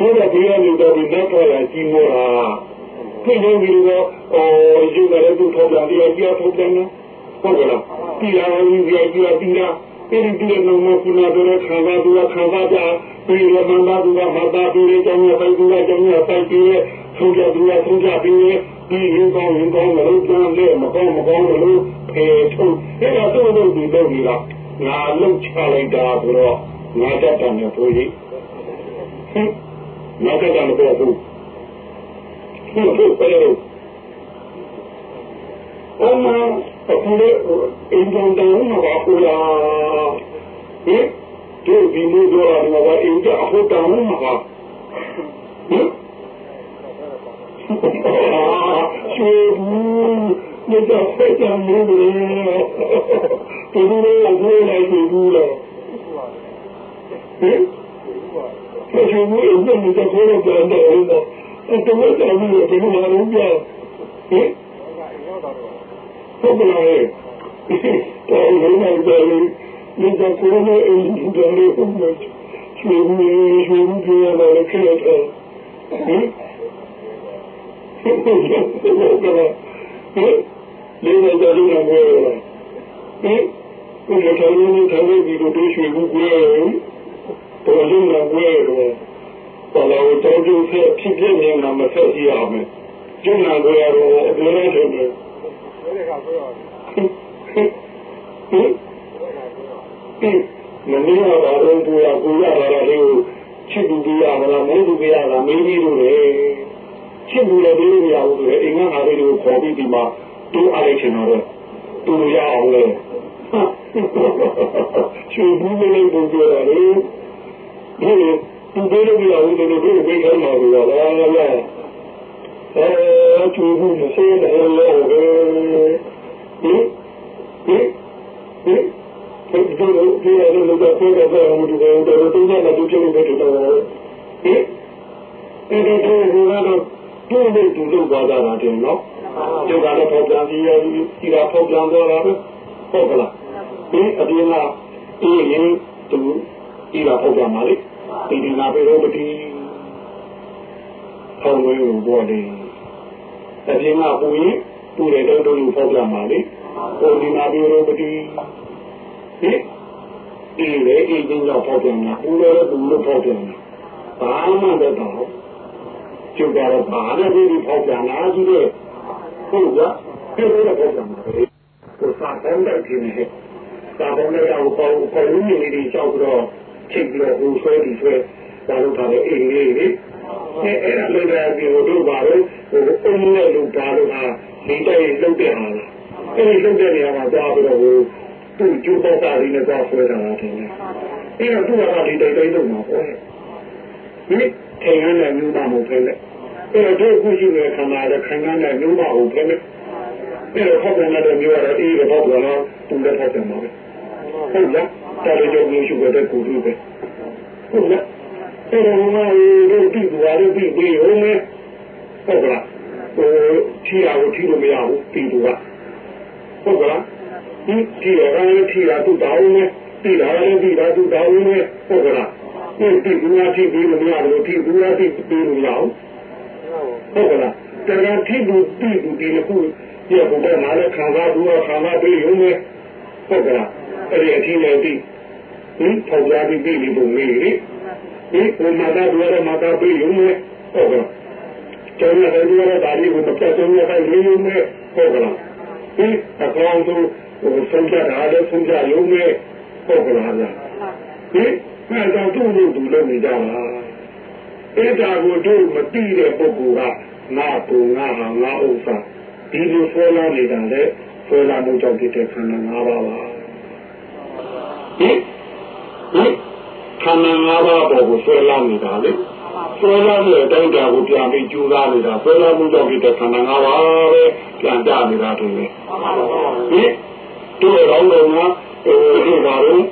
မျိုးဘယ်လိုလဲဘယ်လိုလဲဘယ်လိုလဲဒီကောင်းတယ်လူလားဒီလိုလူပြောကဲဒီကမကချင်နေတယ်အဲ့လိုလူလားငါတက်ဘူးဟုတ်လားဟင်ကဲဒီကမကချင်နေကိုသူဆုံးနေထိုင်ကြတာလေကိုငါတက်တယ်လည်းတော့ဘယ်လိုဟုတ်ဒီလိုမျိုးတော့ဟုတ်တာတို့ကဘေးကနေတော့ဒီလက်ပေါ်လာကြီးမောတာပြင်းနေပြီးတော့အော်ယူကြတဲ့သူထောက်ပြန်ပြီးတော့ကြောက်ထုတ်တယ်နော်ဟုတ်ကဲ့လားပြည်လာရင်ပြည်ပြည်ပြည်လာပြည်ပြည်လုံးမကုနာတို့ခံစားသူကခံစားကြပြည်ရမန္တာသူကမတာပြည်ရကြောင်းရပိုက်သူကကြောင်းရပိုက်ပြည်ရဆုံးကြသူကဆုံးကြပြည်ရဒီရင်ကောင်းရင်ကောင်းလို့ပြန်လေမကောင်းမကောင်းလို့ဖေထုတ်အဲ့ဒါတို့တို့ဒီတော့ဒီလားငါလှုပ်ချလိုက်တာဆိုတော့ငါတတ်တယ်ဘိုးကြီးဟင် နောက်ကမပေါ်ဘူးဟုတ်ဟုတ်ပဲလို့အမအခုလေအင်ဂျန်တောင်းမှာပါလားဟင်ဒီဒီလိုတော့တော့အင်ဂျန်အခုတောင်းမှာပါဟင်ကျေဘူးညတော့ဖက်ကြမိုးလေဒီလိုလေးကိုလိုက်ဘူးလားဟင် ဆက်ရှင်မှုအစ်မြတ်ကိုတော့ပြန်တယ်ဟုတ်တော့အဲ့တော့တော်ပြီဘယ်လိုလုပ်ကြဟင်ဟုတ်ကဲ့တော်ရင်းနေတယ်ဒီကကိုယ်နဲ့အင်းဒီလိုဟုတ်လို့ရှင်မင်းရှင်ပြရတော့ခက်တယ်ဟင်ဟုတ်ကဲ့ဟုတ်ကဲ့ဟင်လေးနေကြလို့ရမယ်ဟင်ကိုယ်ကလည်းထိုင်နေပြီးတော့တွေ့ရွှေဘူးကြည့် ပေါ်လို့လာဝဲတော့ဘာလို့တော်ကျဖြစ်ဖြစ်ဖြစ်နေတာမဆက်ကြည့်ရမယ်ကျုံနာကိုရတော့အပြည့်နဲ့တယ်ဟင်မင်းကတော့ဘာလို့ကိုရကိုရတာလဲချစ်သူပြရမလားမင်းသူပြရလားမင်းကြီးတို့လေချစ်သူလည်းပြလို့ရဘူးလေအိမ်ကဟာလေးကိုခေါ်ပြီးဒီမှာတူအားလိုက်ချင်တော့တူရအောင်လေချူဘူးလေးကိုပြောရတယ် ဒီသူတို့လည်းပြောဦးတယ်လို့ဒီဘေးခိုင်းမှာလို့လားလားအဲချူဘူးမစေးတယ်လို့ဟင်ဟင်ဟင်ဟင်ဒီလိုဒီလိုလို့တော့ပြောတော့ဘာလို့ဒီလိုတော့တင်းနေတာသူပြောနေတယ်တော့ဟင်ဒီလိုကတော့တူနေတူလို့ပါတာတယ်နော်ဒီကတော့ပေါ်ပြန်ပြီးရပြီးဒီကပေါ်ပြန်တော့တာဟုတ်ကလားဒီအပြင်ကအေးရင်သူ ဒီကပေါ်ပြန်ပါလေဒီဒီနာပေတော့ဒီဟောင်းဝဲကိုပေါ်တယ်အပြင်ကပူရင်ပူတယ်တော့တို့ပေါ်ပြန်ပါလေဟိုဒီနာပေတော့ဒီဟင်ဒီလေအေးချင်းတော့ပေါ်ပြန်တာပူတယ်တူလို့ပေါ်ပြန်တာဘာမှမတော့ကျုပ်ကတော့ဘာနဲ့ဒီပေါ်ပြန်လာကြည့်တယ်ဟုတ်ကဲ့ဒီလိုတော့ပေါ်ပြန်ပါလေကိုစားတဲ့ကိနေစာပေါင်းနဲ့တော့ပေါ့ပေါ်လူကြီးတွေကြောက်တော့ ချိန်ပြီးတော့ဟိုဆွဲဒီဆွဲဒါလို့ထားတဲ့အိမ်လေးတွေအဲအဲ့ဒါလည်းလည်းဒီတို့ပါလို့ဟိုအုံးနဲ့လူပါလို့ဟာဒီတိုက်လုတ်တဲ့ဟာလားအဲဒီလုတ်တဲ့နေရာမှာကြားပြီးတော့ဟိုသူ့ကျိုးပေါက်တာလေးနဲ့သွားဆွဲတာလားတင်တယ်အဲ့တော့သူကဒီတိုက်တိုက်လုတ်မှာပေါ့ဒီထိုင်ရတဲ့မျိုးသားမဟုတ်ပဲအဲ့တော့တို့ခုရှိတဲ့ခန္ဓာလည်းခံရတဲ့မျိုးသားဟုတ်ပဲဟအဲ့တော့ဖောက်ပြန်တဲ့မျိုးကတော့အေးတော့ဘောကတော့သူလည်းဖောက်ပြန်ပါပဲဟုတ်လား တာရကြောင့်မျိုးရှိတဲ့ကိုသူပဲဟုတ်လားအဲ့တော့ငါတို့ပြီးသွားတယ်ပြီးပြီးဟုတ်မယ်ဟုတ်လားဟိုထီရကိုထီလို့မရဘူးပြီးသူကဟုတ်ကလားဒီထီရကလည်းထီရသူ့တောင်းနေပြီးလာတယ်ပြီးလာသူ့တောင်းနေဟုတ်ကလားဒီပြီးသူကထီပြီးလို့မရဘူးထီသူကထီပြီးလို့မရဘူးဟုတ်ကလားတကယ်ထီလို့ပြီးသူဒီခုရဘုရားနာလည်းခံစားသူကခံစားပြီးရုံနဲ့ဟုတ်ကလားအဲ့ဒီအထီးနဲ့ပြီး ဟင်ထောက်ရပြီးပြီးလို့မေးလေဒီဘုမာသာတို့ရမာသာပြီးရုံနဲ့ဟုတ်ကလားကျောင်းရတဲ့လူရတာလေးကိုမပြတ်ဆုံးရတဲ့လူမျိုးနဲ့ဟုတ်ကလားဒီအကောင်သူဟိုဆုံးဖြတ်တာလည်းဆုံးဖြတ်ရုံနဲ့ဟုတ်ကလားဗျာဒီအဲကြောင့်သူ့လူသူလုပ်နေကြတာအဲ့ဒါကိုတို့မသိတဲ့ပုဂ္ဂိုလ်ကငါပူငါဟာငါဥစ္စာဒီလိုဆွဲလာနေတာလေဆွဲလာမှုကြောင့်ဖြစ်တဲ့ခန္ဓာ၅ပါးပါဟင် ဟင်ခန္ဓာ၅ပါးပေါ်ကိုဆွဲလာနေတာလေဆွဲလာတဲ့အတိုင်းတာကိုပြန်ပြီးကျူးသားနေတာဆွဲလာမှုကြောင့်ဖြစ်တဲ့ခန္ဓာ၅ပါးပဲပြန်ကြနေတာတူလေဟင်တို့ရောတော့ငါဟိုဒီပါလို့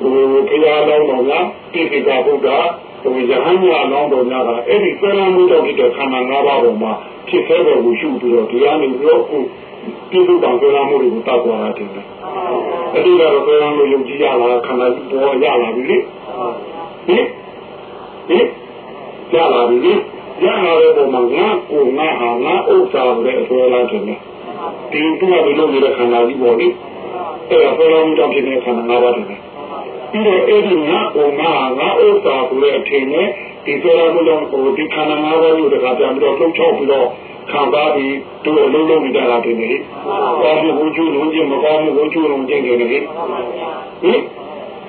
ဟိုခရီးလောင်းတော့ငါတိတိကဘုရားဟိုယဟန်ညာလောင်းတော်များတာအဲ့ဒီဆွဲလာမှုကြောင့်ဖြစ်တဲ့ခန္ဓာ၅ပါးပေါ်မှာဖြစ်ခဲ့တဲ့ကိုရှုပြီးတော့တရားနေပြီးတော့ကိုပြုစုတောင်ဆွဲလာမှုတွေကိုတောက်သွားတာတင်တယ် အဲ့ဒီကတော့ဆွဲလာမှုယုံကြည်ရလာခန္ဓာပေါ်ရလာပြီလေဟင်ဟင်ရလာပြီလေရလာတဲ့ပုံမှာငါကိုငါဟာငါဥစ္စာပဲဆွဲလာတယ်ဒီသူကဒီလိုနေတဲ့ခန္ဓာကြီးပေါ်လေအဲ့ဒါဆွဲလာမှုကြောင့်ဖြစ်တဲ့ခန္ဓာ၅ပါးတင်တယ်ပြီးတော့အဲ့ဒီငါကိုငါငါဥစ္စာဆိုတဲ့အထင်နဲ့ဒီဆွဲလာမှုကြောင့်ဟိုဒီခန္ဓာ၅ပါးကိုတခါပြန်ပြီးတော့လှုပ်ချောက်ပြီးတော့ ခံစားပြီးတို့အလုံးလုံးနေကြတာတင်လေ။ကောင်းမှုကိုကျူးလုံးခြင်းမကောင်းမှုကိုကျူးလုံးခြင်းတယ်လေ။ဟင်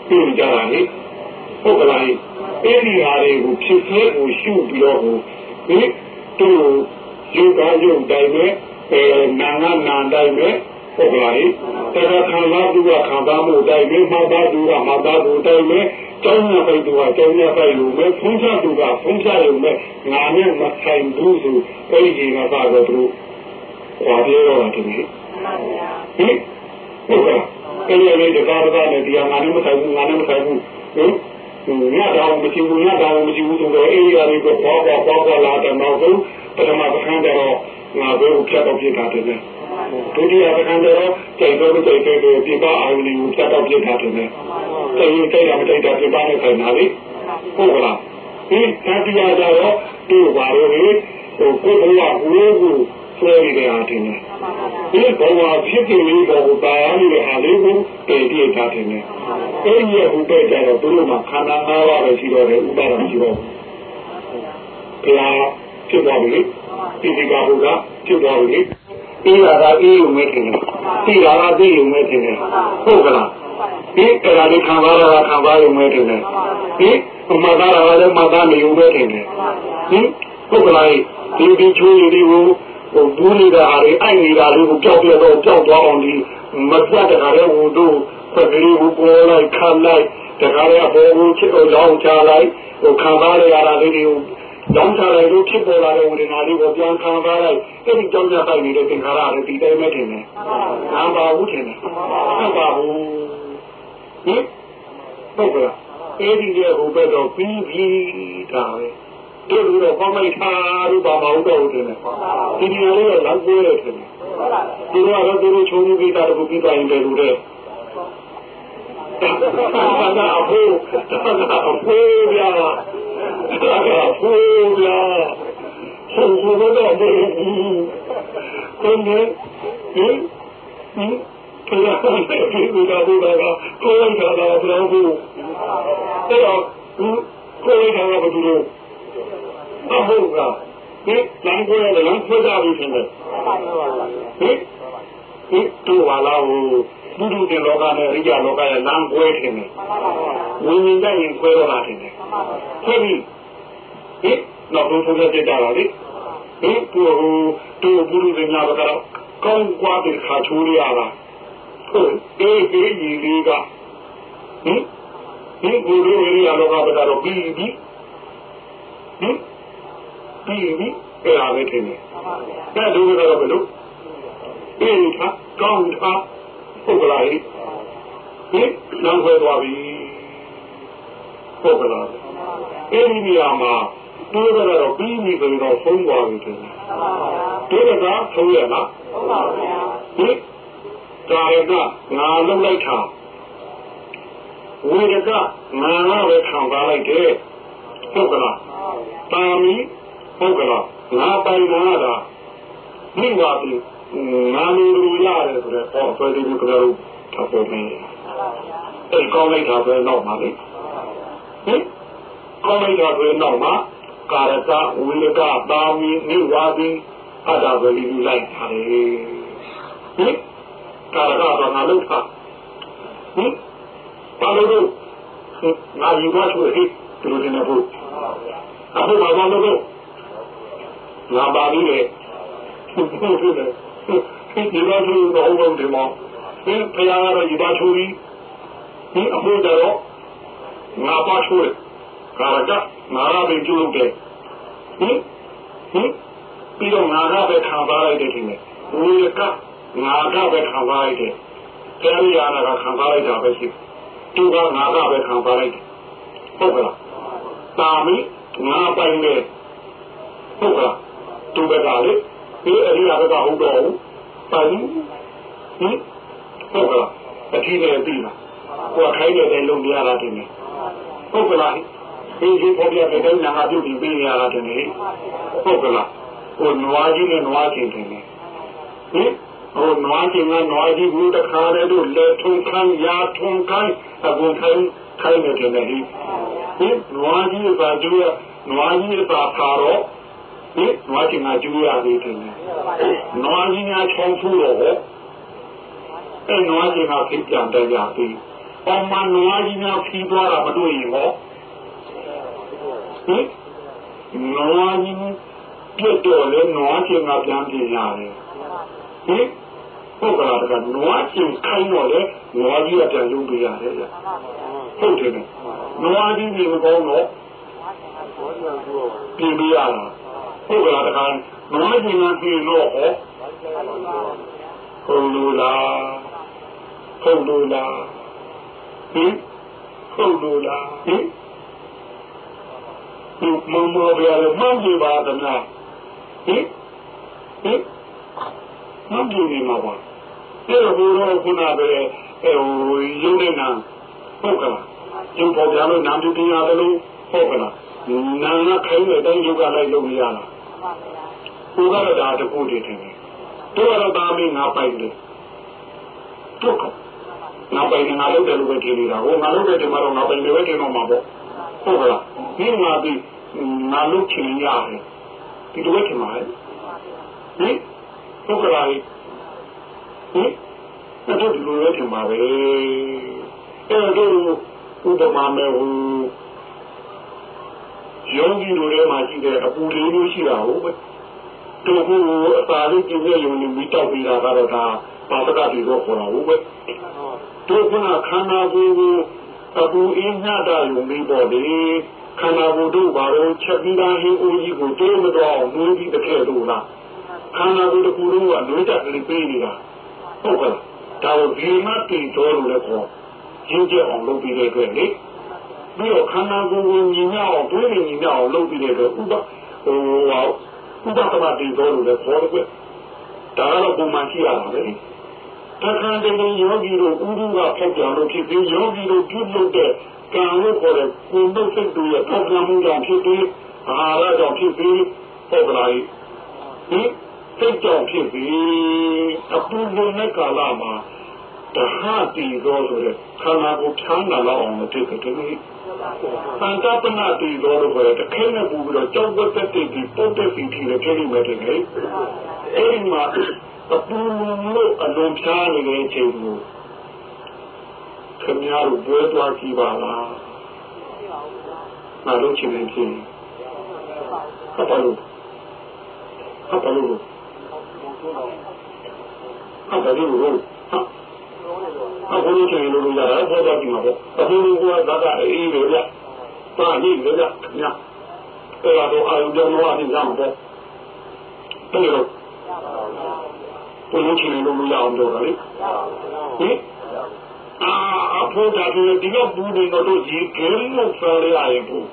ပြီးကြတာလေ။ဟုတ်ကလား။အဲ့ဒီဟာတွေကိုဖြစ်သေးကိုရှုပြီးတော့ဟိုဟင်တို့ရုပ်ကရုပ်တိုင်းပဲအဲနာငါနာတိုင်းပဲ ဟုတ်ကလား။တရားခံစားသူကခံစားမှုတိုင်းပဲမှတ်သားသူကမှတ်သားသူတိုင်းပဲကျောင်းရပိုက်သူကကျောင်းရပိုက်လို့ပဲဖုံးချသူကဖုံးချရုံနဲ့ငါနဲ့မဆိုင်ဘူးဆိုအဲ့ဒီကြီးကသာတော့သူဟောပြောတော့တယ်ဟင်ဟုတ်ကဲ့အဲ့ဒီလေးတကားတကားနဲ့တရားငါနဲ့မဆိုင်ဘူးငါနဲ့မဆိုင်ဘူးဟင်ညတော်မရှိဘူးညတော်မရှိဘူးဆိုတော့အဲ့ဒီအရာတွေကိုပေါ်ပေါ်ပေါ်ပေါ်လာတယ်နောက်ဆုံးပထမပထမတော့ငါတို့ဖြတ်တော့ပြတာတယ် ဒုတိယပထမတော့စိတ်တော်စိတ်တော်ပြပါအာရုံကိုဖြတ်တော့ပြတာတယ်စိတ်ရင်စိတ်ရမစိတ်တော်ပြပါနဲ့ဆိုင်ပါလေဟုတ်ကလားဒီတတိယကြတော့ဒီပါရောလေဟိုကိုယ်ကဝိုးကိုဆွဲနေတဲ့အားတင်တယ်ဒီကောင်ကဖြစ်ဖြစ်လေးကိုတာယာနေတဲ့အားလေးကိုတည်ပြထားတယ်အဲ့ဒီဥပ္ပေကြတော့သူတို့မှာခန္ဓာ၅ပါးပဲရှိတော့တယ်ဥပါဒ်ရှိတော့ဘုရားဖြစ်သွားပြီလေဒီဒီကဘုရားဖြစ်သွားပြီလေ အေးလာတာအေးုံမဲ့ခင်တယ်သိလာတာသိုံမဲ့ခင်တယ်ဟုတ်ကလားဒီအဲ့ဒါလေးခံစားရတာခံစားရုံမဲ့ခင်တယ်ဒီမသားရတာလည်းမသားနေုံမဲ့ခင်တယ်ဟင်ဟုတ်ကလားဒီဒီချိုးလေးကိုဟိုဘူးနေတာဟာလေအိုက်နေတာလေးကိုကြောက်ပြတော့ကြောက်သွားအောင်ဒီမပြတ်တခါလေးဟိုတို့ခွက်ကလေးကိုပေါ်လိုက်ခံလိုက်တခါလေးအပေါ်ကိုချစ်အောင်လောင်းချလိုက်ဟိုခံစားရတာလေးတွေကို လောင်းချလိုက်လို့ဖြစ်ပေါ်လာတဲ့ဝေဒနာလေးကိုပြန်ခံစားလိုက်အဲ့ဒီကြောင့်ကြပိုက်နေတဲ့သင်္ခါရတွေဒီတိုင်းပဲထင်တယ်။နာပါဘူးထင်တယ်။ဟုတ်ပါဘူး။ဟင်ဟုတ်ကဲ့အဲ့ဒီရဲ့ဟိုဘက်တော့ပြီးပြီဒါပဲ။တို့လူတော့ပေါမိုက်ထားလို့ပါမဟုတ်တော့ဘူးတင်တယ်ဒီဒီလေးကလောက်သေးတယ်တင်တယ်ဒီတော့တို့တို့ချုံမှုကိစ္စတခုပြီးသွားရင်ပဲလို့တဲ့ဒါကအဖိုးဒါကအဖိုးဗျာ ဒါကအဖိုးဗျာဆုံးဆုံးတော့ဘယ်ဘူးကိုယ်နဲ့ဟင်ဟင်ကျေရတဲ့ဒီလိုတော့ဒါကကိုယ်ကလာတော့ဘယ်လိုအဲ့တော့ကိုယ်ကလာတော့ဘယ်လိုအဟုတ်ကဒီလမ်းကိုလည်းလမ်းဆွဲကြပြီရှင်လေဟင်ဒီတူပါလားဟို ဘုဒ္ဓတဲ့လောကနဲ့ရိယလောကရဲ့လမ်းကွဲခြင်းလေဝိညာဉ်တဲ့ရင်ကွဲတော့လာတယ်ဖြစ်ပြီဟင်တော့ဘုရားပြကြတာလေဟင်တူဟိုတူဘုဒ္ဓတဲ့ညာကတော့ကောင်းကွာတဲ့ခါချိုးရတာဟုတ်အေးအေးကြီးလေးကဟင်ဒီဘုဒ္ဓရိယလောကကတော့ပြီးပြီဟင်ပြီးပြီအဲ့ဒါပဲထင်တယ်။အဲ့ဒါတို့ကတော့ဘယ်လိုဟအေးထားကောင်းထား ဟုတ်ကလားဟင်လမ်းခွဲသွားပြီဟုတ်ကလားအဲ့ဒီနေရာမှာတိုးတော့ပြီးပြီဆိုတော့ဆုံးသွားပြီတဲ့တိုးတော့ဆုံးရလားဟုတ်ပါဗျာဟင်ဒါရကငါလုံးလိုက်တာဝိရကငါကပဲခံစားလိုက်တယ်ဟုတ်ကလားတာမီဟုတ်ကလားငါပိုင်လာတာမိပါ ပြီငါလိုလိုရတယ်ဆိုတော့ဟောဆွဲပြီးကြတော့ထပ်ပေါ်မယ်အဲ့ကောင်းလိုက်တာပဲတော့မှာလေဟင်ကောင်းလိုက်တာပဲတော့မှာကာရကဝိရကတာမီမိပါပြီအဲ့ဒါပဲလူလိုက်တာလေဟင်ကာရကတော့ငါလုပ်တာဟင်ဘာလို့လဲငါယူပါဆိုဟိဒီလိုနေဖို့အခုဘာလို့လဲငါပါပြီလေဟုတ်ဟုတ်တယ် ဒီလိုလိုတော့ဟုတ်တယ်မောဒီဖရာကတော့ယူပါချိုးပြီးဒီအခုတော့ငါပါချိုးတယ်ကာရကငါရပဲကျုပ်တယ်ဟင်ဟင်ပြီးတော့ငါကပဲခံပါလိုက်တယ်ဒီနေ့ဝိကငါကပဲခံပါလိုက်တယ်တရားရတာကခံပါလိုက်တာပဲရှိသူကငါကပဲခံပါလိုက်တယ်ဟုတ်ကလားတာမီငါပိုင်တယ်ဟုတ်ကလားသူကလေ ဒီအရိယာကဟုတ်တော့ပိုင်ဟင်ဟုတ်ကလားအထီးနဲ့ပြီးလားကိုယ်ခိုင်းတဲ့လုံပြရတာတင်နေဟုတ်ကလားဒီဒီပေါ်ပြတဲ့နာငါပြုတ်ပြီးပေးရတာတင်နေဟုတ်ကလားကိုနွားကြီးနဲ့နွားချင်းတင်နေဟင်ဟိုနွားချင်းကနွားကြီးဘူးတခါတည်းတို့လက်ထုံခန်းရာထုံခန်းအခုခိုင်းခိုင်းနေတယ်လေဒီနွားကြီးကကျူရနွားကြီးကပါတော့ ဒီနွားချင်းကကျူရသေးတယ်နွားကြီးကချောင်းဖူးတော့အဲနွားချင်းကဖိပြန်တယ်ကြပြီအောင်မနွားကြီးကဖြီးသွားတာမတွေ့ရင်ဟောဟင်နွားကြီးပြတ်တော့လေနွားချင်းကပြန်ပြင်ရတယ်ဟင်ဟုတ်ကလားတကနွားချင်းခိုင်းတော့လေနွားကြီးကပြန်လုံးပြရတယ်ဗျဟုတ်တယ်နွားကြီးကြီးမကောင်းတော့ပြင်ပြရတာ ဟုတ်ကလားတကနွားချင်းကပြင်တော့ဟောဟုတ်လို့လားဟုတ်လို့လားဟင်ဟုတ်လို့လားဟင်ဒီမမောပြရမှန်းကြပါသလားဟင်ဟင်မှန်းကြည့်နေမှာပါအဲ့တော့ဘုရားခုနပဲအဲဟိုရုပ်နဲ့နာဟုတ်ကလားကျုပ်ပေါ်ပြလို့နာမ်တူတင်ရတယ်လို့ဟုတ်ကလားနာမ်ကခိုင်းတဲ့အတိုင်းယုတ်ကလိုက်လုပ်ရလား ဘုရားကဒါတခုတည်းတင်တယ်တို့ကတော့ဒါမင်းငါပိုင်တယ်တို့ကငါပိုင်ငါလုပ်တယ်လို့ပဲထင်နေတာဟိုငါလုပ်တဲ့ဒီမှာတော့ငါပိုင်တယ်ပဲထင်တော့မှာပေါ့ဟုတ်ကလားဒီမှာဒီငါလုပ်ချင်ရတယ်ဒီလိုပဲထင်ပါလေဟင်ဟုတ်ကလားဟင်အဲ့တော့ဒီလိုပဲထင်ပါပဲအဲ့တော့ဥပမာမဲ့ဟို ယောဂီတို့ထဲမှာရှိတဲ့အပူလေးမျိုးရှိတာဟုတ်ပဲတို့ဟိုအသာလေးကျင်းရဲ့ယုံနေမိတောက်ပြီးတာကတော့ဒါပါပကတိတော့ခေါ်တာဟုတ်ပဲတို့ကခန္ဓာကိုယ်ကိုအပူအင်းညတာယုံပြီးတော့ဒီခန္ဓာကိုယ်တို့ဘာလို့ချက်ပြီးသားဟင်းအိုးကြီးကိုတိုးမတော့အောင်နှွေးပြီးတစ်ထည့်လို့လားခန္ဓာကိုယ်တစ်ခုလုံးကလွှဲတတ်လေးပေးနေတာဟုတ်ကဲ့ဒါကိုဒီမတိတော်လို့လည်းခေါ်ရင်းကျအောင်လုပ်ပြီးတဲ့အတွက်လေ ပြီးတော့ခန္ဓာကိုယ်ကိုညီညအောင်တွေးနေညီညအောင်လုပ်ပြီးတဲ့အတွက်ဥပဟိုဥပသမတိတော်လို့လည်းခေါ်တယ်ဒါကတော့ပုံမှန်ရှိရတာပဲတခါတည်းယောဂီတို့ဥဒုကဖောက်ပြန်လို့ဖြစ်ပြီးယောဂီတို့ပြုလုပ်တဲ့ကံလို့ခေါ်တဲ့ကိုယ်တို့စိတ်တွေရဲ့ဖောက်ပြန်မှုကြောင့်ဖြစ်ပြီးအာဟာရကြောင့်ဖြစ်ပြီးပေါ်လာ၏ဒီစိတ်ကြောင့်ဖြစ်ပြီးအပူလုံတဲ့ကာလမှာ တဟာတီသောဆိုတဲ့ခန္ဓာကိုယ်ချမ်းသာလောက်အောင်မဖြစ်တဲ့ဒီသံတပနာတီသောလို့ခေါ်တဲ့တခဲနဲ့ပူပြီးတော့ကြောက်ဝက်တဲ့တီပုတ်တဲ့တီတီနဲ့ဖြစ်နေမယ်တဲ့လေအဲ့ဒီမှာအပူလို့အလွန်ဖြားနေတဲ့အချိန်ကိုခင်ဗျားတို့ဘွဲသွားကြည့်ပါလားငါတို့ချင်းနေဖြစ်ဟုတ်ပါလို့ဟုတ်ပါလို့ဟုတ်ပါလို့ဟုတ် အခုလိုချင်းလို့ရတာဘောတော့ဒီမှာပေါ့အခုလိုကဒါကအေးလေဗျပါနေလေဗျညအဲ့တော့အာရုံကြောင့်တော့အင်းကြမှာပေါ့တယ်လို့ကိုလုံးချင်လို့မရအောင်တော့လေဟင်အာအဖို့တာဒီဒီကဘူးနေတော့ဒီကင်းလို့ဆော်ရရင်ဘူး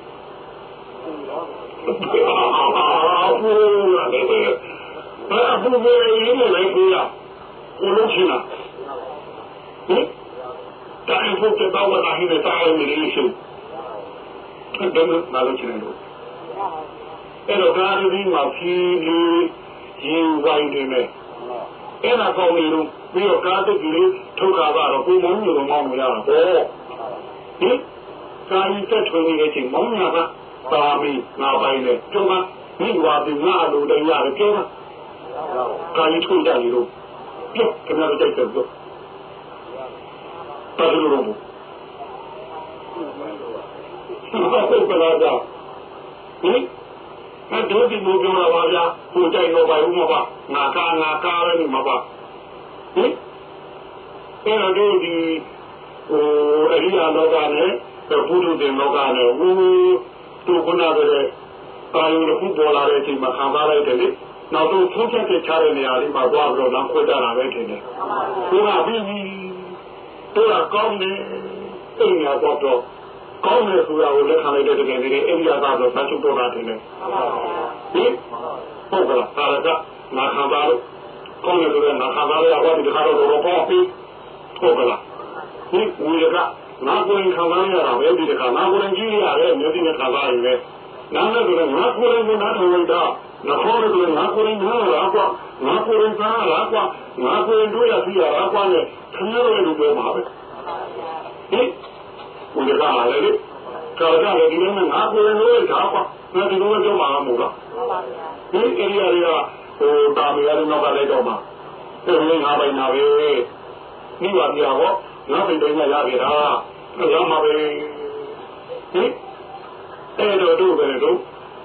အဖို့ရတယ်အဖို့ပဲရင်းနေလေကိုရကိုလုံးချင်လားဟင်တို င်းဖို့တော့ဝါဟိနေတာရင်းနေလို့ရှိတယ်ဒါမှမဟုတ်ချင်လို့အဲ့တော့ဒါရီမှာဖြီးလေးရင်ဝိုင်းနေတယ်အဲ့ဒါကောင်းနေလို့ပြီးတော့ကားတက်ကြီးလေးထုတ်တာကတော့ကိုမောင်းလို့မောင်းမရတော့ဘောဟင်ကာကြီးတက်ထွင်နေတဲ့အချိန်မောင်းရတာပါမီငါပိုင်လေကျုံမမိဝါဒီငါလိုတည်းရတယ်ကျုံမကာကြီးထွင်ကြရလို့ပြုတ်ခင်ဗျားတို့ကြိုက်တယ်ပြု တ်ပါလို့လို့ဟုတ်ကဲ့လားကြာဟင်အဲတို့ဒီလိုပြောတာပါဗျာကိုကြိုက်တော့ပါဘူးမပါငါကားငါကားလည်းမပါဟင်အဲ့တော့တို့ဒီဟိုအရိယာလောကနဲ့ဘုဒ္ဓတင်လောကနဲ့ဟိုသူခုနကတည်းကပါယုတစ်ခုပေါ်လာတဲ့အချိန်မှာခံစားလိုက်တယ်လေနောက်တော့သုံးချက်ချတဲ့နေရာလေးမှာသွားပြီးတော့လမ်းခွဲကြတာပဲထင်တယ်ဘုရားပြီးပြီ တို့ကကောင်းတယ်အိမ်ညာတော့တော့ကောင်းတယ်ဆိုတာကိုလက်ခံလိုက်တဲ့တကယ်တည်းအိမ်ညာကတော့ဆက်ချုပ်တော့တာထင်တယ်ဟင်ဟုတ်ကလားဒါကနာခံပါလို့ကောင်းတယ်ဆိုတော့နာခံပါရအောင်ဒီခါတော့တော့ပေါ့ပြီဟုတ်ကလားဒီဝီရကနာကိုရင်ခံပါရတာပဲဒီခါနာကိုရင်ကြီးရတယ်မြေတိနဲ့ခံပါရင်လည်းနာနဲ့ဆိုတော့ငါကိုရင်ကနာထောင်လိုက်တာ နခေါ်လို့ငါကိုရင်နာလာကွာငါကိုရင်သားလာကွာငါကိုရင်တို့ရစီရတာကွာနဲ့ခဏလေးလိုပြောမှာပဲဟင်ဝီရကလည်းကာကြလည်းဒီလိုနဲ့ငါကိုရင်လို့ထားကွာငါဒီလိုကြောက်မှာမဟုတ်လားဒီဧရိယာတွေကဟိုတာမီယာတွေနောက်ကလိုက်တော့မှာဒီလိုငါပိုင်တာပဲမိပါပြဟောငါပိုင်တိုင်းရရခဲ့တာရမှာပဲဟင်အဲ့တော့တို့ပဲတို့